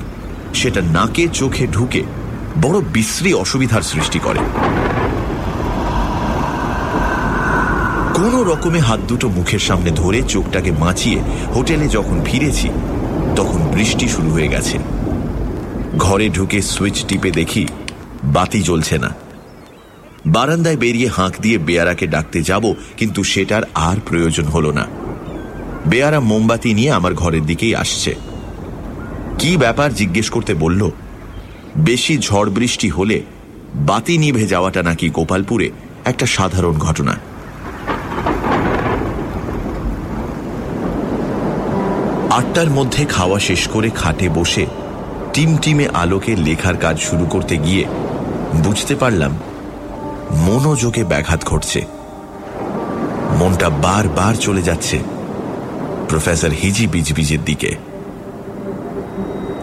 সেটা নাকে চোখে ঢুকে বড় বিশ্রী অসুবিধার সৃষ্টি করে। কোনো রকমে হাত দুটো মুখের সামনে ধরে চোখটাকে মাছিয়ে হোটেলে যখন ফিরেছি, তখন বৃষ্টি শুরু হয়ে গেছে। ঘরে ঢুকে সুইচ টিপে দেখি বাতি জ্বলছে না। বারান্দায় বেরিয়ে হাঁক দিয়ে বেয়ারাকে ডাকতে যাব, কিন্তু সেটার আর প্রয়োজন হলো না। বেয়ারা মোমবাতি নিয়ে আমার ঘরের দিকেই আসছে। কি ব্যাপার জিজ্ঞেস করতে বলল? বেশি ঝড় বৃষ্টি হলে বাতি নিভে যাওয়াটা নাকি গোপালপুরে একটা সাধারণ ঘটনা। আটটার মধ্যে খাওয়া শেষ করে খাটে বসে টিমটিমে আলোকে লেখার কাজ শুরু করতে গিয়ে বুঝতে পারলাম মনোযোগে ব্যাঘাত ঘটছে। মনটা বারবার চলে যাচ্ছে। প্রফেসর হিজি বিজবিজের দিকে।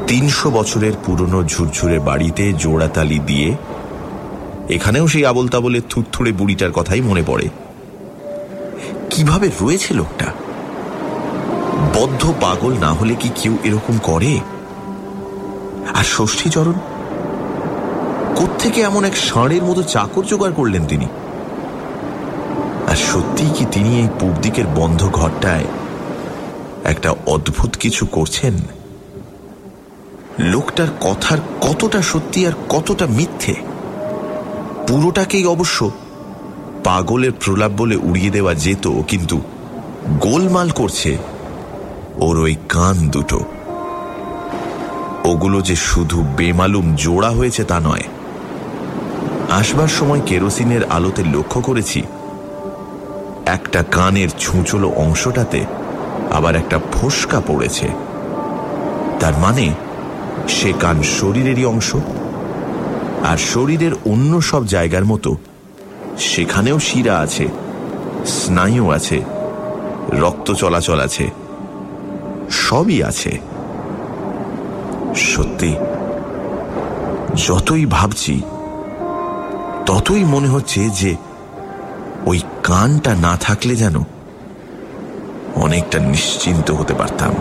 তিনশো বছরের পুরনো ঝুরঝুরে বাড়িতে জোড়াতালি দিয়ে, এখানেও সেই আবল তাবলের থুরথুরে বুড়িটার কথাই মনে পড়ে। কীভাবে রয়েছে লোকটা? বদ্ধ পাগল না হলে কি কেউ এরকম করে? আর ষষ্ঠীচরণ? কোত্থেকে এমন এক ষাঁড়ের মতো চাকর জোগাড় করলেন তিনি? আর সত্যিই কি তিনি এই পূব দিকের বন্ধ ঘরটায় একটা অদ্ভুত কিছু করছেন? লোকটার কথার কতটা সত্যি আর কতটা মিথ্যে? পুরোটাকেই অবশ্য পাগলের প্রলাপ বলে উড়িয়ে দেওয়া যেত, কিন্তু গোলমাল করছে ওর ওই কান দুটো। ওগুলো যে শুধু বেমালুম জোড়া হয়েছে তা নয়। আসবার সময় কেরোসিনের আলোতে লক্ষ্য করেছি, একটা কানের ছুঁচলো অংশটাতে আবার একটা ফোসকা পড়েছে। তার মানে সে কান শরীরেরই অংশ। আর শরীরের অন্য সব জায়গার মতো, সেখানেও শিরা আছে, স্নায়ু আছে, রক্ত চলাচল আছে, সবই আছে। সত্যি, যতই ভাবছি, ততই মনে হচ্ছে যে ওই কানটা না থাকলে যেন অনেকটা নিশ্চিন্ত হতে পারতাম।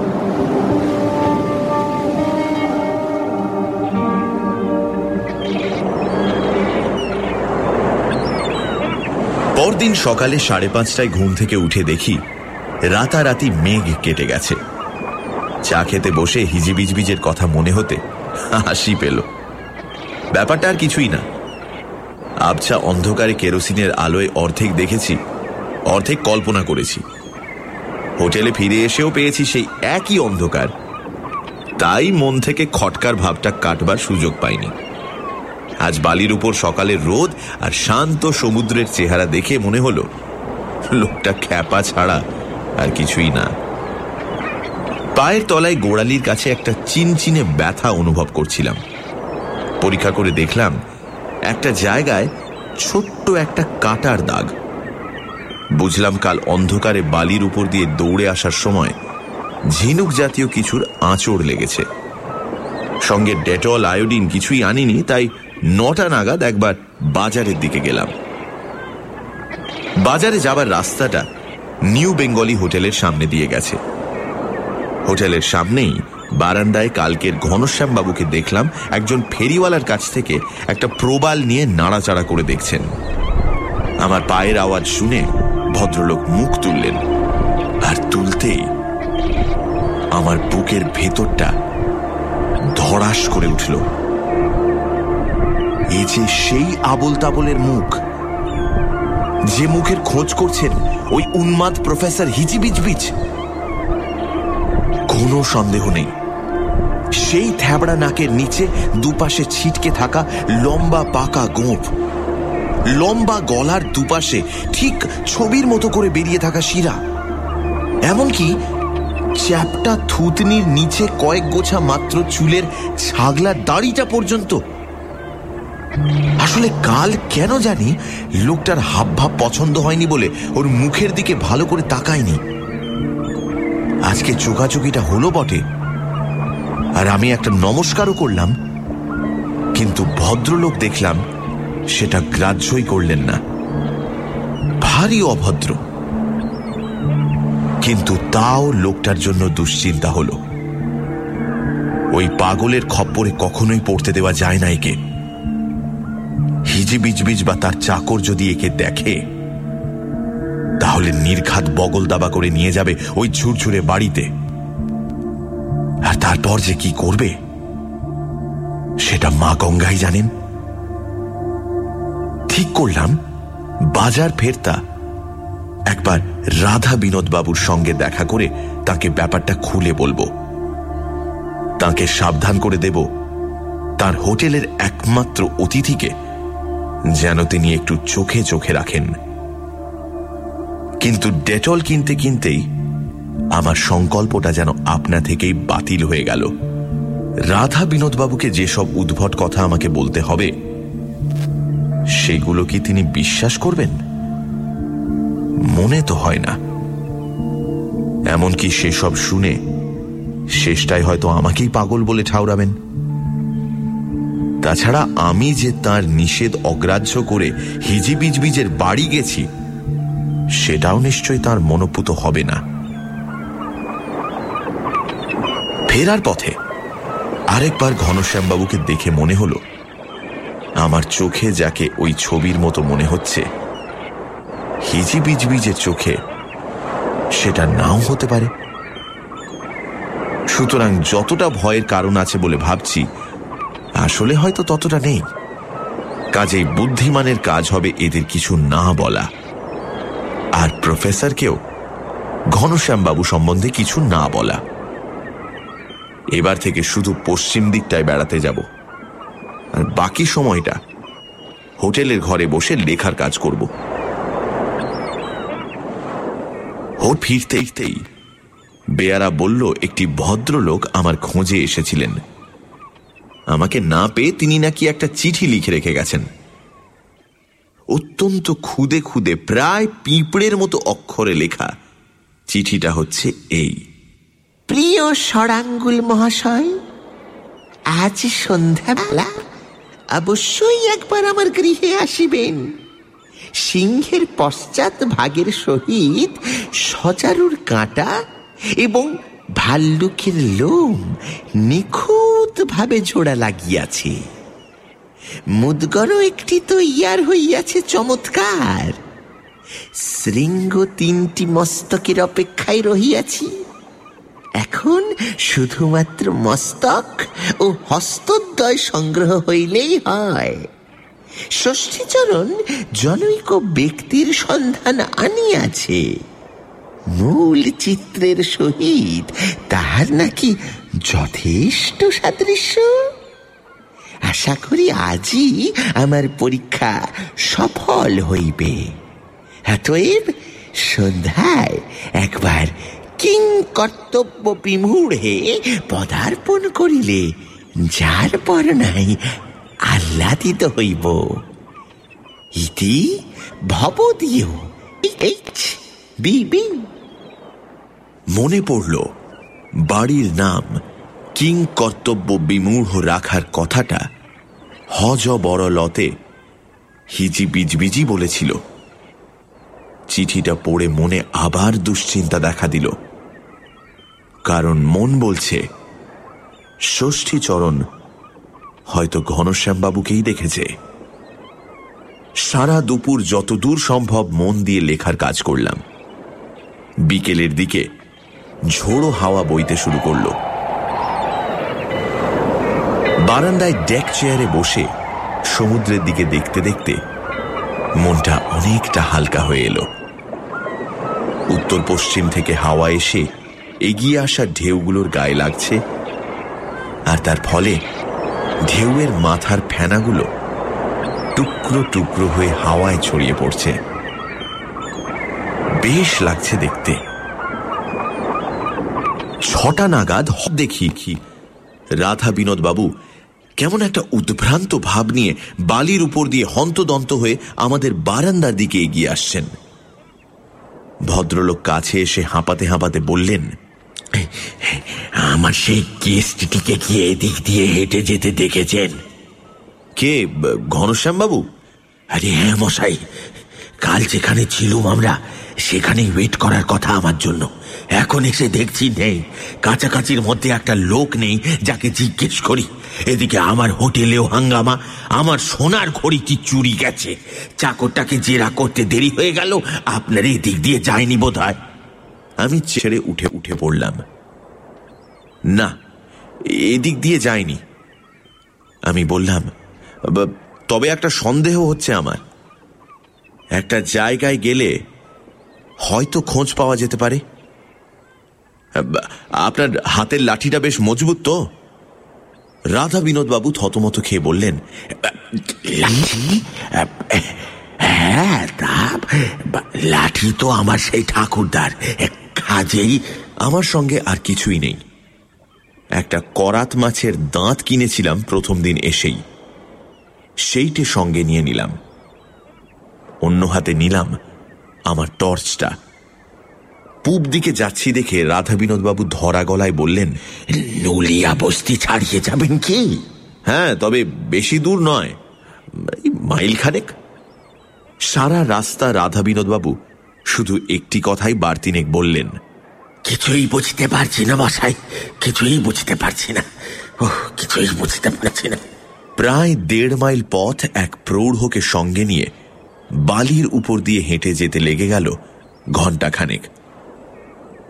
পরদিন সকালে সাড়ে পাঁচটায় ঘুম থেকে উঠে দেখি রাতারাতি মেঘ কেটে গেছে। চা খেতে বসে হিজিবিজবিজের কথা মনে হতে হাসি পেল। ব্যাপারটা আর কিছুই না। আবছা অন্ধকারে কেরোসিনের আলোয় অর্ধেক দেখেছি, অর্ধেক কল্পনা করেছি। হোটেলে ফিরে এসেও পেয়েছি সেই একই অন্ধকার। তাই মন থেকে খটকার ভাবটা কাটবার সুযোগ পাইনি। আজ বালির উপর সকালের রোদ আর শান্ত সমুদ্রের চেহারা দেখে মনে হলো, লোকটা খ্যাপা ছাড়া আর কিছুই না। পায়ের তলায় গোড়ালির কাছে একটা চিনচিনে ব্যথা অনুভব করছিলাম। পরীক্ষা করে দেখলাম, একটা জায়গায় ছোট্ট একটা কাটার দাগ। বুঝলাম কাল অন্ধকারে বালির উপর দিয়ে দৌড়ে আসার সময় ঝিনুক জাতীয় কিছুর আঁচড় লেগেছে। সঙ্গে ডেটল আয়োডিন কিছুই আনিনি, তাই নটা নাগাদ একবার বাজারের দিকে গেলাম। বাজারে যাবার রাস্তাটা নিউ বেঙ্গলি হোটেলের সামনে দিয়ে গেছে। হোটেলের সামনেই বারান্দায় কালকের ঘনশ্যাম বাবুকে দেখলাম একজন ফেরিওয়ালার কাছ থেকে একটা প্রবাল নিয়ে নাড়াচাড়া করে দেখছেন। আমার পায়ের আওয়াজ শুনে ভদ্রলোক মুখ তুললেন আর তুলতেই আমার বুকের ভেতরটা ধরাস করে উঠল। এ যে সেই আবল তাবলের মুখ, যে মুখের খোঁজ করছেন ওই উন্মাদ প্রফেসর হিজিবিজবিজ, কোনো সন্দেহ নেই। সেই থ্যাবড়া নাকের নিচে দুপাশে ছিটকে থাকা লম্বা পাকা গোঁপ লম্বা গলার দুপাশে ঠিক ছবির মতো করে বেরিয়ে থাকা শিরা। এমনকি চ্যাপটা থুতনির নিচে কয়েক গোছা মাত্র চুলের ছাগলার দাড়িটা পর্যন্ত। আসলে কাল কেন জানি লোকটার হাবভাব পছন্দ হয়নি বলে ওর মুখের দিকে ভালো করে তাকায়নি। আজকে চোখাচোখিটা হলো বটে। আর আমি একটা নমস্কারও করলাম। কিন্তু ভদ্রলোক দেখলাম সেটা গ্রাহ্যই করলেন না। ভারী অভদ্র। কিন্তু তাও লোকটার জন্য দুশ্চিন্তা হল। ওই পাগলের খপ্পরে কখনোই পড়তে দেওয়া যায় না একে। হিজি বিজবিজ বা তার চাকর যদি একে দেখে, তাহলে নির্ঘাত বগল দাবা করে নিয়ে যাবে ওই ঝুরঝুরে বাড়িতে। আর তারপর যে কি করবে, সেটা মা গঙ্গাই জানেন। ঠিক করলাম, বাজার ফেরতা। একবার রাধা বিনোদবাবুর সঙ্গে দেখা করে তাকে ব্যাপারটা খুলে বলব। তাকে সাবধান করে দেব, তার হোটেলের একমাত্র অতিথিকে যেন তিনি একটু চোখে চোখে রাখেন। কিন্তু ডেটল কিনতে কিনতেই আমার সংকল্পটা যেন আপনা থেকেই বাতিল হয়ে গেল। রাধা বিনোদবাবুকে যেসব উদ্ভট কথা আমাকে বলতে হবে সেগুলো কি তিনি বিশ্বাস করবেন? মনে তো হয় না। এমনকি সেসব শুনে শেষটায় হয়তো আমাকেই পাগল বলে ঠাউরাবেন তাছাড়া আমি যে তার নিষেধ অগ্রাহ্য করে হিজিবিজবিজের বাড়ি গেছি, সেটাও নিশ্চয়ই তার মনোপুত হবে না। ফেরার পথে আরেকবার ঘনশ্যামবাবুকে দেখে মনে হলো আমার চোখে যাকে ওই ছবির মতো মনে হচ্ছে, হিজিবিজবিজের চোখে সেটা নাও হতে পারে। সুতরাং যতটা ভয়ের কারণ আছে বলে ভাবছি, আসলে হয়তো ততটা নেই। কাজেই বুদ্ধিমানের কাজ হবে এদের কিছু না বলা। আর প্রফেসরকেও, ঘনশ্যামবাবু সম্বন্ধে কিছু না বলা। এবার থেকে শুধু পশ্চিম দিকটায় বেড়াতে যাব। আর বাকি সময়টা হোটেলের ঘরে বসে লেখার কাজ করব। হোট ফিরতে ফিরতেই বেয়ারা বলল, একটি ভদ্রলোক আমার খোঁজে এসেছিলেন। আমাকে না পেয়ে তিনি নাকি একটা চিঠি লিখে রেখে গেছেন। অত্যন্ত খুদে খুদে, প্রায় পিঁপড়ের মতো অক্ষরে লেখা। চিঠিটা হচ্ছে এই। প্রিয় সরাঙ্গুল মহাশয়, আজ সন্ধ্যাবেলা অবশ্যই একবার আমার গৃহে আসিবেন। সিংহের পশ্চাৎ ভাগের সহিত সজারুর কাঁটা এবং ভাল্লুকের লোম নিখুঁত ভাবে জোড়া লাগিয়াছে। মুদগর একটি তো ইয়ার হইয়াছে চমৎকার। শৃঙ্গ তিনটি মস্তকের অপেক্ষায় রহিয়াছি। এখন শুধুমাত্র মস্তক ও হস্তদ্বয় সংগ্রহ হইলেই হয়। ষষ্ঠীচরণ জনৈক ব্যক্তির সন্ধান আনিয়াছে। মূল চিত্রের সহিত তাহার নাকি যথেষ্ট সাদৃশ্য। আশা করি আজই আমার পরীক্ষা সফল হইবে। অতএব সন্ধ্যায় একবার কিং কর্তব্য বিমূঢ়ে পদার্পণ করিলে যার পর নাই আহ্লাদিত হইব। ইতি ভবদীয় মনে পড়ল, বাড়ির নাম কিং কর্তব্য বিমূঢ় রাখার কথাটা হজ বড় লতে হিজি বিজবিজি বলেছিল। চিঠিটা পড়ে মনে আবার দুশ্চিন্তা দেখা দিল। কারণ মন বলছে ষষ্ঠীচরণ হয়তো ঘনশ্যামবাবুকেই দেখেছে। সারা দুপুর যতদূর সম্ভব মন দিয়ে লেখার কাজ করলাম। বিকেলের দিকে ঝোড়ো হাওয়া বইতে শুরু করল। বারান্দায় ডেক চেয়ারে বসে সমুদ্রের দিকে দেখতে দেখতে মনটা অনেকটা হালকা হয়ে এলো। উত্তর পশ্চিম থেকে হাওয়া এসে এগিয়ে আসা ঢেউগুলোর গায়ে লাগছে, আর তার ফলে ঢেউয়ের মাথার ফেনাগুলো টুকরো টুকরো হয়ে হাওয়ায় ছড়িয়ে পড়ছে। বেশ লাগছে দেখতে। ছটা নাগাদ দেখি কি, রাধা বিনোদ বাবু কেমন একটা উদ্ভ্রান্ত ভাব নিয়ে বালির উপর দিয়ে হন্তদন্ত হয়ে আমাদের বারান্দার দিকে এগিয়ে আসছেন। ভদ্রলোক কাছে এসে হাঁপাতে হাঁপাতে বললেন আমার সেই কেসটিকে কি এদিক দিয়ে হেঁটে যেতে দেখেছেন? কে? ঘনশ্যামবাবু? আরে হ্যাঁ মশাই। কাল যেখানে ছিলুম আমরা সেখানেই ওয়েট করার কথা আমার জন্য। এখন এসে দেখছি নেই। কাছাকাছির মধ্যে একটা লোক নেই যাকে জিজ্ঞেস করি। এদিকে আমার হোটেলেও হাঙ্গামা আমার সোনার ঘড়িটি চুরি গেছে? চাকরটাকে জেরা করতে দেরি হয়ে গেল আপনার এদিক দিয়ে যায়নি বোধ হয় আমি ছেড়ে উঠে উঠে পড়লাম। না, এদিক দিয়ে যায়নি আমি বললাম তবে একটা সন্দেহ হচ্ছে আমার। একটা জায়গায় গেলে হয়তো খোঁজ পাওয়া যেতে পারে। আপনার হাতের লাঠিটা বেশ মজবুত তো? রাধা বিনোদবাবু থতমত খেয়ে বললেন হ্যাঁ লাঠি তো আমার সেই ঠাকুরদার। কাজেই আমার সঙ্গে আর কিছুই নেই। একটা করাত মাছের দাঁত কিনেছিলাম প্রথম দিন এসেই। সেইটে সঙ্গে নিয়ে নিলাম। অন্য হাতে নিলাম আমার টর্চটা। পূব দিকে যাচ্ছি দেখে রাধা বিনোদবাবু ধরা গলায় বললেন নলিয়া বস্তি ছাড়িয়ে যাবেন কি? হ্যাঁ তবে বেশি দূর নয়। মাইল খানেক সারা রাস্তা রাধা বিনোদবাবু শুধু একটি কথাই বার্তিনেক বললেন কিছুই বুঝতে পারছি না মশাই। কিছুই বুঝতে পারছি না। ও কিছুই বুঝতে পারছি না। প্রায় দেড় মাইল পথ এক প্রৌঢ়কে সঙ্গে নিয়ে বালির উপর দিয়ে হেঁটে যেতে লেগে গেল ঘণ্টাখানেক।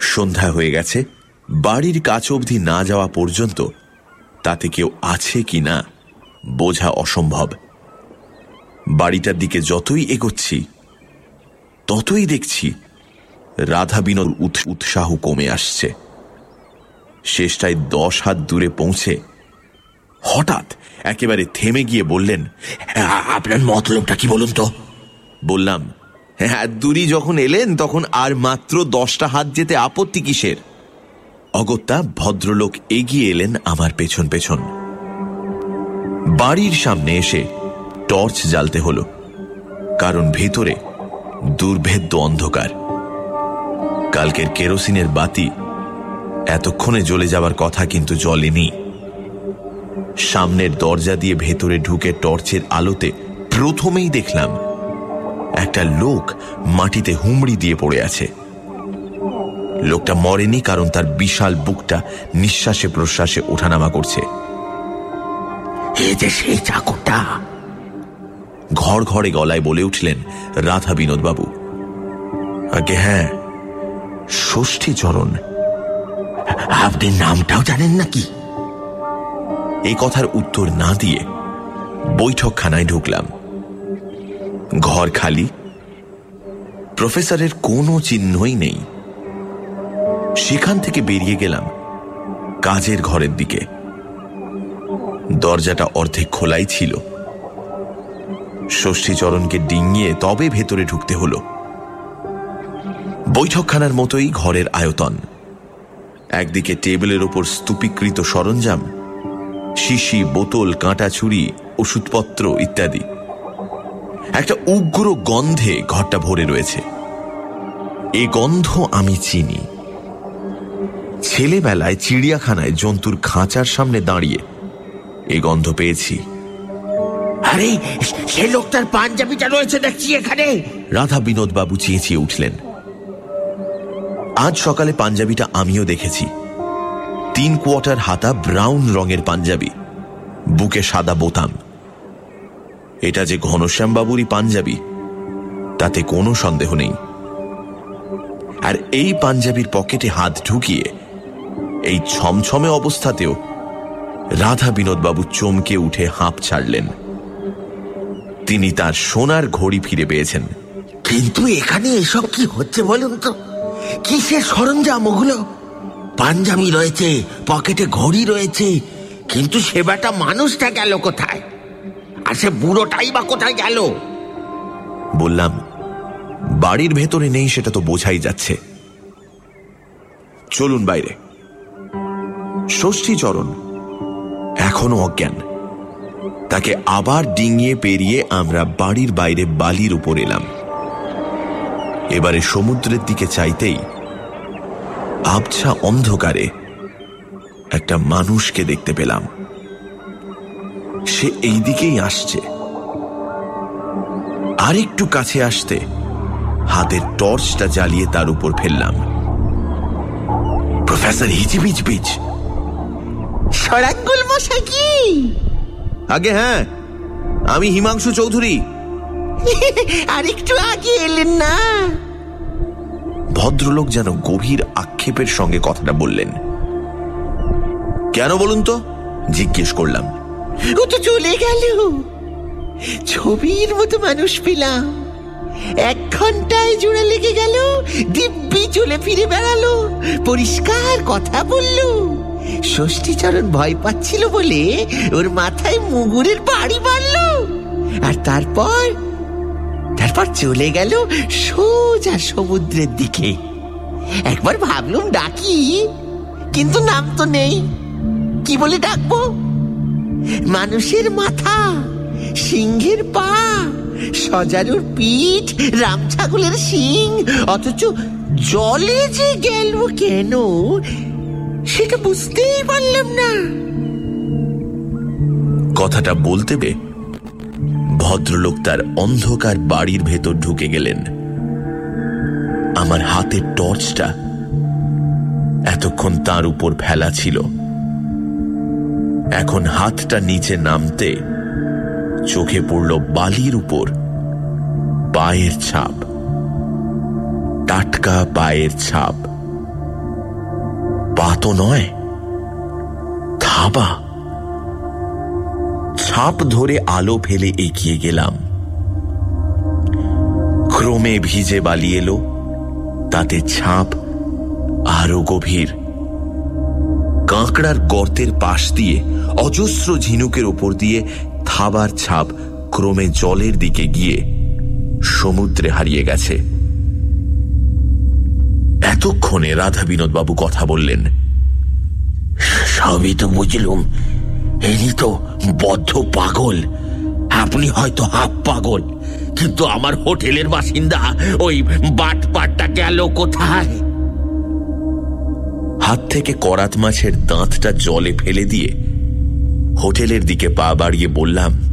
সন্ধ্যা হয়ে গেছে বাড়ির কাছ অবধি না যাওয়া পর্যন্ত তাতে কেউ আছে কি না বোঝা অসম্ভব। বাড়িটার দিকে যতই এগোচ্ছি ততই দেখছি রাধা বিনোদ উৎসাহ কমে আসছে। শেষটায় দশ হাত দূরে পৌঁছে হঠাৎ একেবারে থেমে গিয়ে বললেন আপনার মতলবটা কি বলুন তো? বললাম হ্যাঁ দূরই যখন এলেন তখন আর মাত্র দশটা হাত যেতে আপত্তি কিসের? অগত্যা ভদ্রলোক এগিয়ে এলেন আমার পেছন পেছন। বাড়ির সামনে এসে টর্চ জ্বালতে হলো, কারণ ভেতরে দুর্ভেদ্য অন্ধকার। কালকের কেরোসিনের বাতি এতক্ষণে জ্বলে যাবার কথা কিন্তু জ্বলেনি। সামনের দরজা দিয়ে ভেতরে ঢুকে টর্চের আলোতে প্রথমেই দেখলাম, একটা লোক মাটিতে হুমড়ি দিয়ে পড়ে আছে। লোকটা মরেনি কারণ তার বিশাল বুকটা নিঃশ্বাসে প্রশ্বাসে ওঠানামা করছে। এই যে সেই চাকরটা ঘর ঘরে গলায় বলে উঠলেন, রাধা বিনোদবাবু। আগে হ্যাঁ ষষ্ঠী চরণ। আপনি নামটাও জানেন নাকি? এই কথার উত্তর না দিয়ে বৈঠকখানায় ঢুকলাম। ঘর খালি, প্রফেসরের কোনো চিহ্নই নেই। সেখান থেকে বেরিয়ে গেলাম কাজের ঘরের দিকে। দরজাটা অর্ধেক খোলাই ছিল। ষষ্ঠীচরণকে ডিঙিয়ে তবে ভেতরে ঢুকতে হল। বৈঠকখানার মতোই ঘরের আয়তন। একদিকে টেবিলের ওপর স্তূপীকৃত সরঞ্জাম, শিশি, বোতল, কাঁটা ছুরি, ওষুধপত্র ইত্যাদি। একটা উগ্র গন্ধে ঘরটা ভরে রয়েছে। এ গন্ধ আমি চিনি। ছেলেবেলায় চিড়িয়াখানায় জন্তুর খাঁচার সামনে দাঁড়িয়ে এ গন্ধ পেয়েছি। আরে, সে লোকটার পাঞ্জাবিটা রয়েছে দেখছি এখানে। রাধা বিনোদবাবু চেঁচিয়ে উঠলেন। আজ সকালে পাঞ্জাবিটা আমিও দেখেছি। তিন কোয়ার্টার হাতা ব্রাউন রঙের পাঞ্জাবি, বুকে সাদা বোতাম। এটা যে ঘনশ্যামবাবুরই পাঞ্জাবি, তাতে কোনো সন্দেহ নেই। আর এই পাঞ্জাবির পকেটে হাত ঢুকিয়ে, এই ছমছমে অবস্থাতেও রাধা বিনোদবাবু চমকে উঠে হাঁপ ছাড়লেন। তিনি তার সোনার ঘড়ি ফিরে পেয়েছেন। কিন্তু এখানে এসব কি হচ্ছে বলুন তো? কিসের সরঞ্জাম ওগুলো? পাঞ্জাবি রয়েছে পকেটে ঘড়ি রয়েছে কিন্তু সেবাটা মানুষটা গেল কোথায়? আর সে বুড়োটাই বা কোথায় গেল? বললাম বাড়ির ভেতরে নেই সেটা তো বোঝাই যাচ্ছে। চলুন বাইরে। ষষ্ঠীচরণ এখনও অজ্ঞান। তাকে আবার ডিঙিয়ে পেরিয়ে আমরা বাড়ির বাইরে বালির উপর এলাম। এবারে সমুদ্রের দিকে চাইতেই আবছা অন্ধকারে একটা মানুষকে দেখতে পেলাম। সে এই দিকেই আসছে। আরেকটু কাছে আসতে হাতের টর্চটা জ্বালিয়ে তার উপর ফেললাম। প্রফেসর হিজিবিজ বিজ সরাঙ্গুল মশাই কি? আগে হ্যাঁ। আমি হিমাংশু চৌধুরী। *laughs* আর একটু আগে এলেন না। ভদ্রলোক যেন গভীর আক্ষেপের সঙ্গে কথাটা বললেন। কেন বলুন তো? জিজ্ঞেস করলাম। ও তো চলে গেল। ছবির মতো মানুষ পেলাম। এক ঘন্টায় জোড়া লেগে গেল দিব্যি চলে ফিরে বেড়ালো পরিষ্কার কথা বলল। ষষ্ঠীচরণ ভয় পাচ্ছিল বলে ওর মাথায় মুগুরের বাড়ি মারলো আর তারপর তারপর চলে গেল সোজা সমুদ্রের দিকে। একবার ভাবলুম ডাকি, কিন্তু নাম তো নেই। কি বলে ডাকবো? মানুষের মাথা, সিংহের পা, সজারুর পিঠ রাম ছাগলের শিং, অথচ জলে যে গেল কেন? সেটা বুঝতেই পারলাম না। কথাটা বলতে বে, ভদ্রলোক তার অন্ধকার বাড়ির ভেতর ঢুকে গেলেন। আমার হাতের টর্চটা এতক্ষণ তার উপর ফেলা ছিল। এখন হাতটা নিচে নামতে চোখে পড়ল বালির উপর পায়ের ছাপ, টাটকা পায়ের ছাপ। পা তো নয়। থাবা। ছাপ ধরে আলো ফেলে এগিয়ে গেলাম। ক্রমে ভিজে বালি এলো। তাতে ছাপ আরও গভীর। কাঁকড়ার গর্তের পাশ দিয়ে, অজস্র ঝিনুকের ওপর দিয়ে থাবার ছাপ ক্রমে জলের দিকে গিয়ে সমুদ্রে হারিয়ে গেছে। এতক্ষণে রাধা বিনোদবাবু কথা বললেন সবই তো বুঝলুম। এনি তো বদ্ধ পাগল। আপনি হয়তো হাফ পাগল কিন্তু আমার হোটেলের বাসিন্দা ওই বাট পাটটা গেল কোথায়? হাত থেকে করাত মাছের দাঁতটা জলে ফেলে দিয়ে হোটেলের দিকে পা বাড়িয়ে বললাম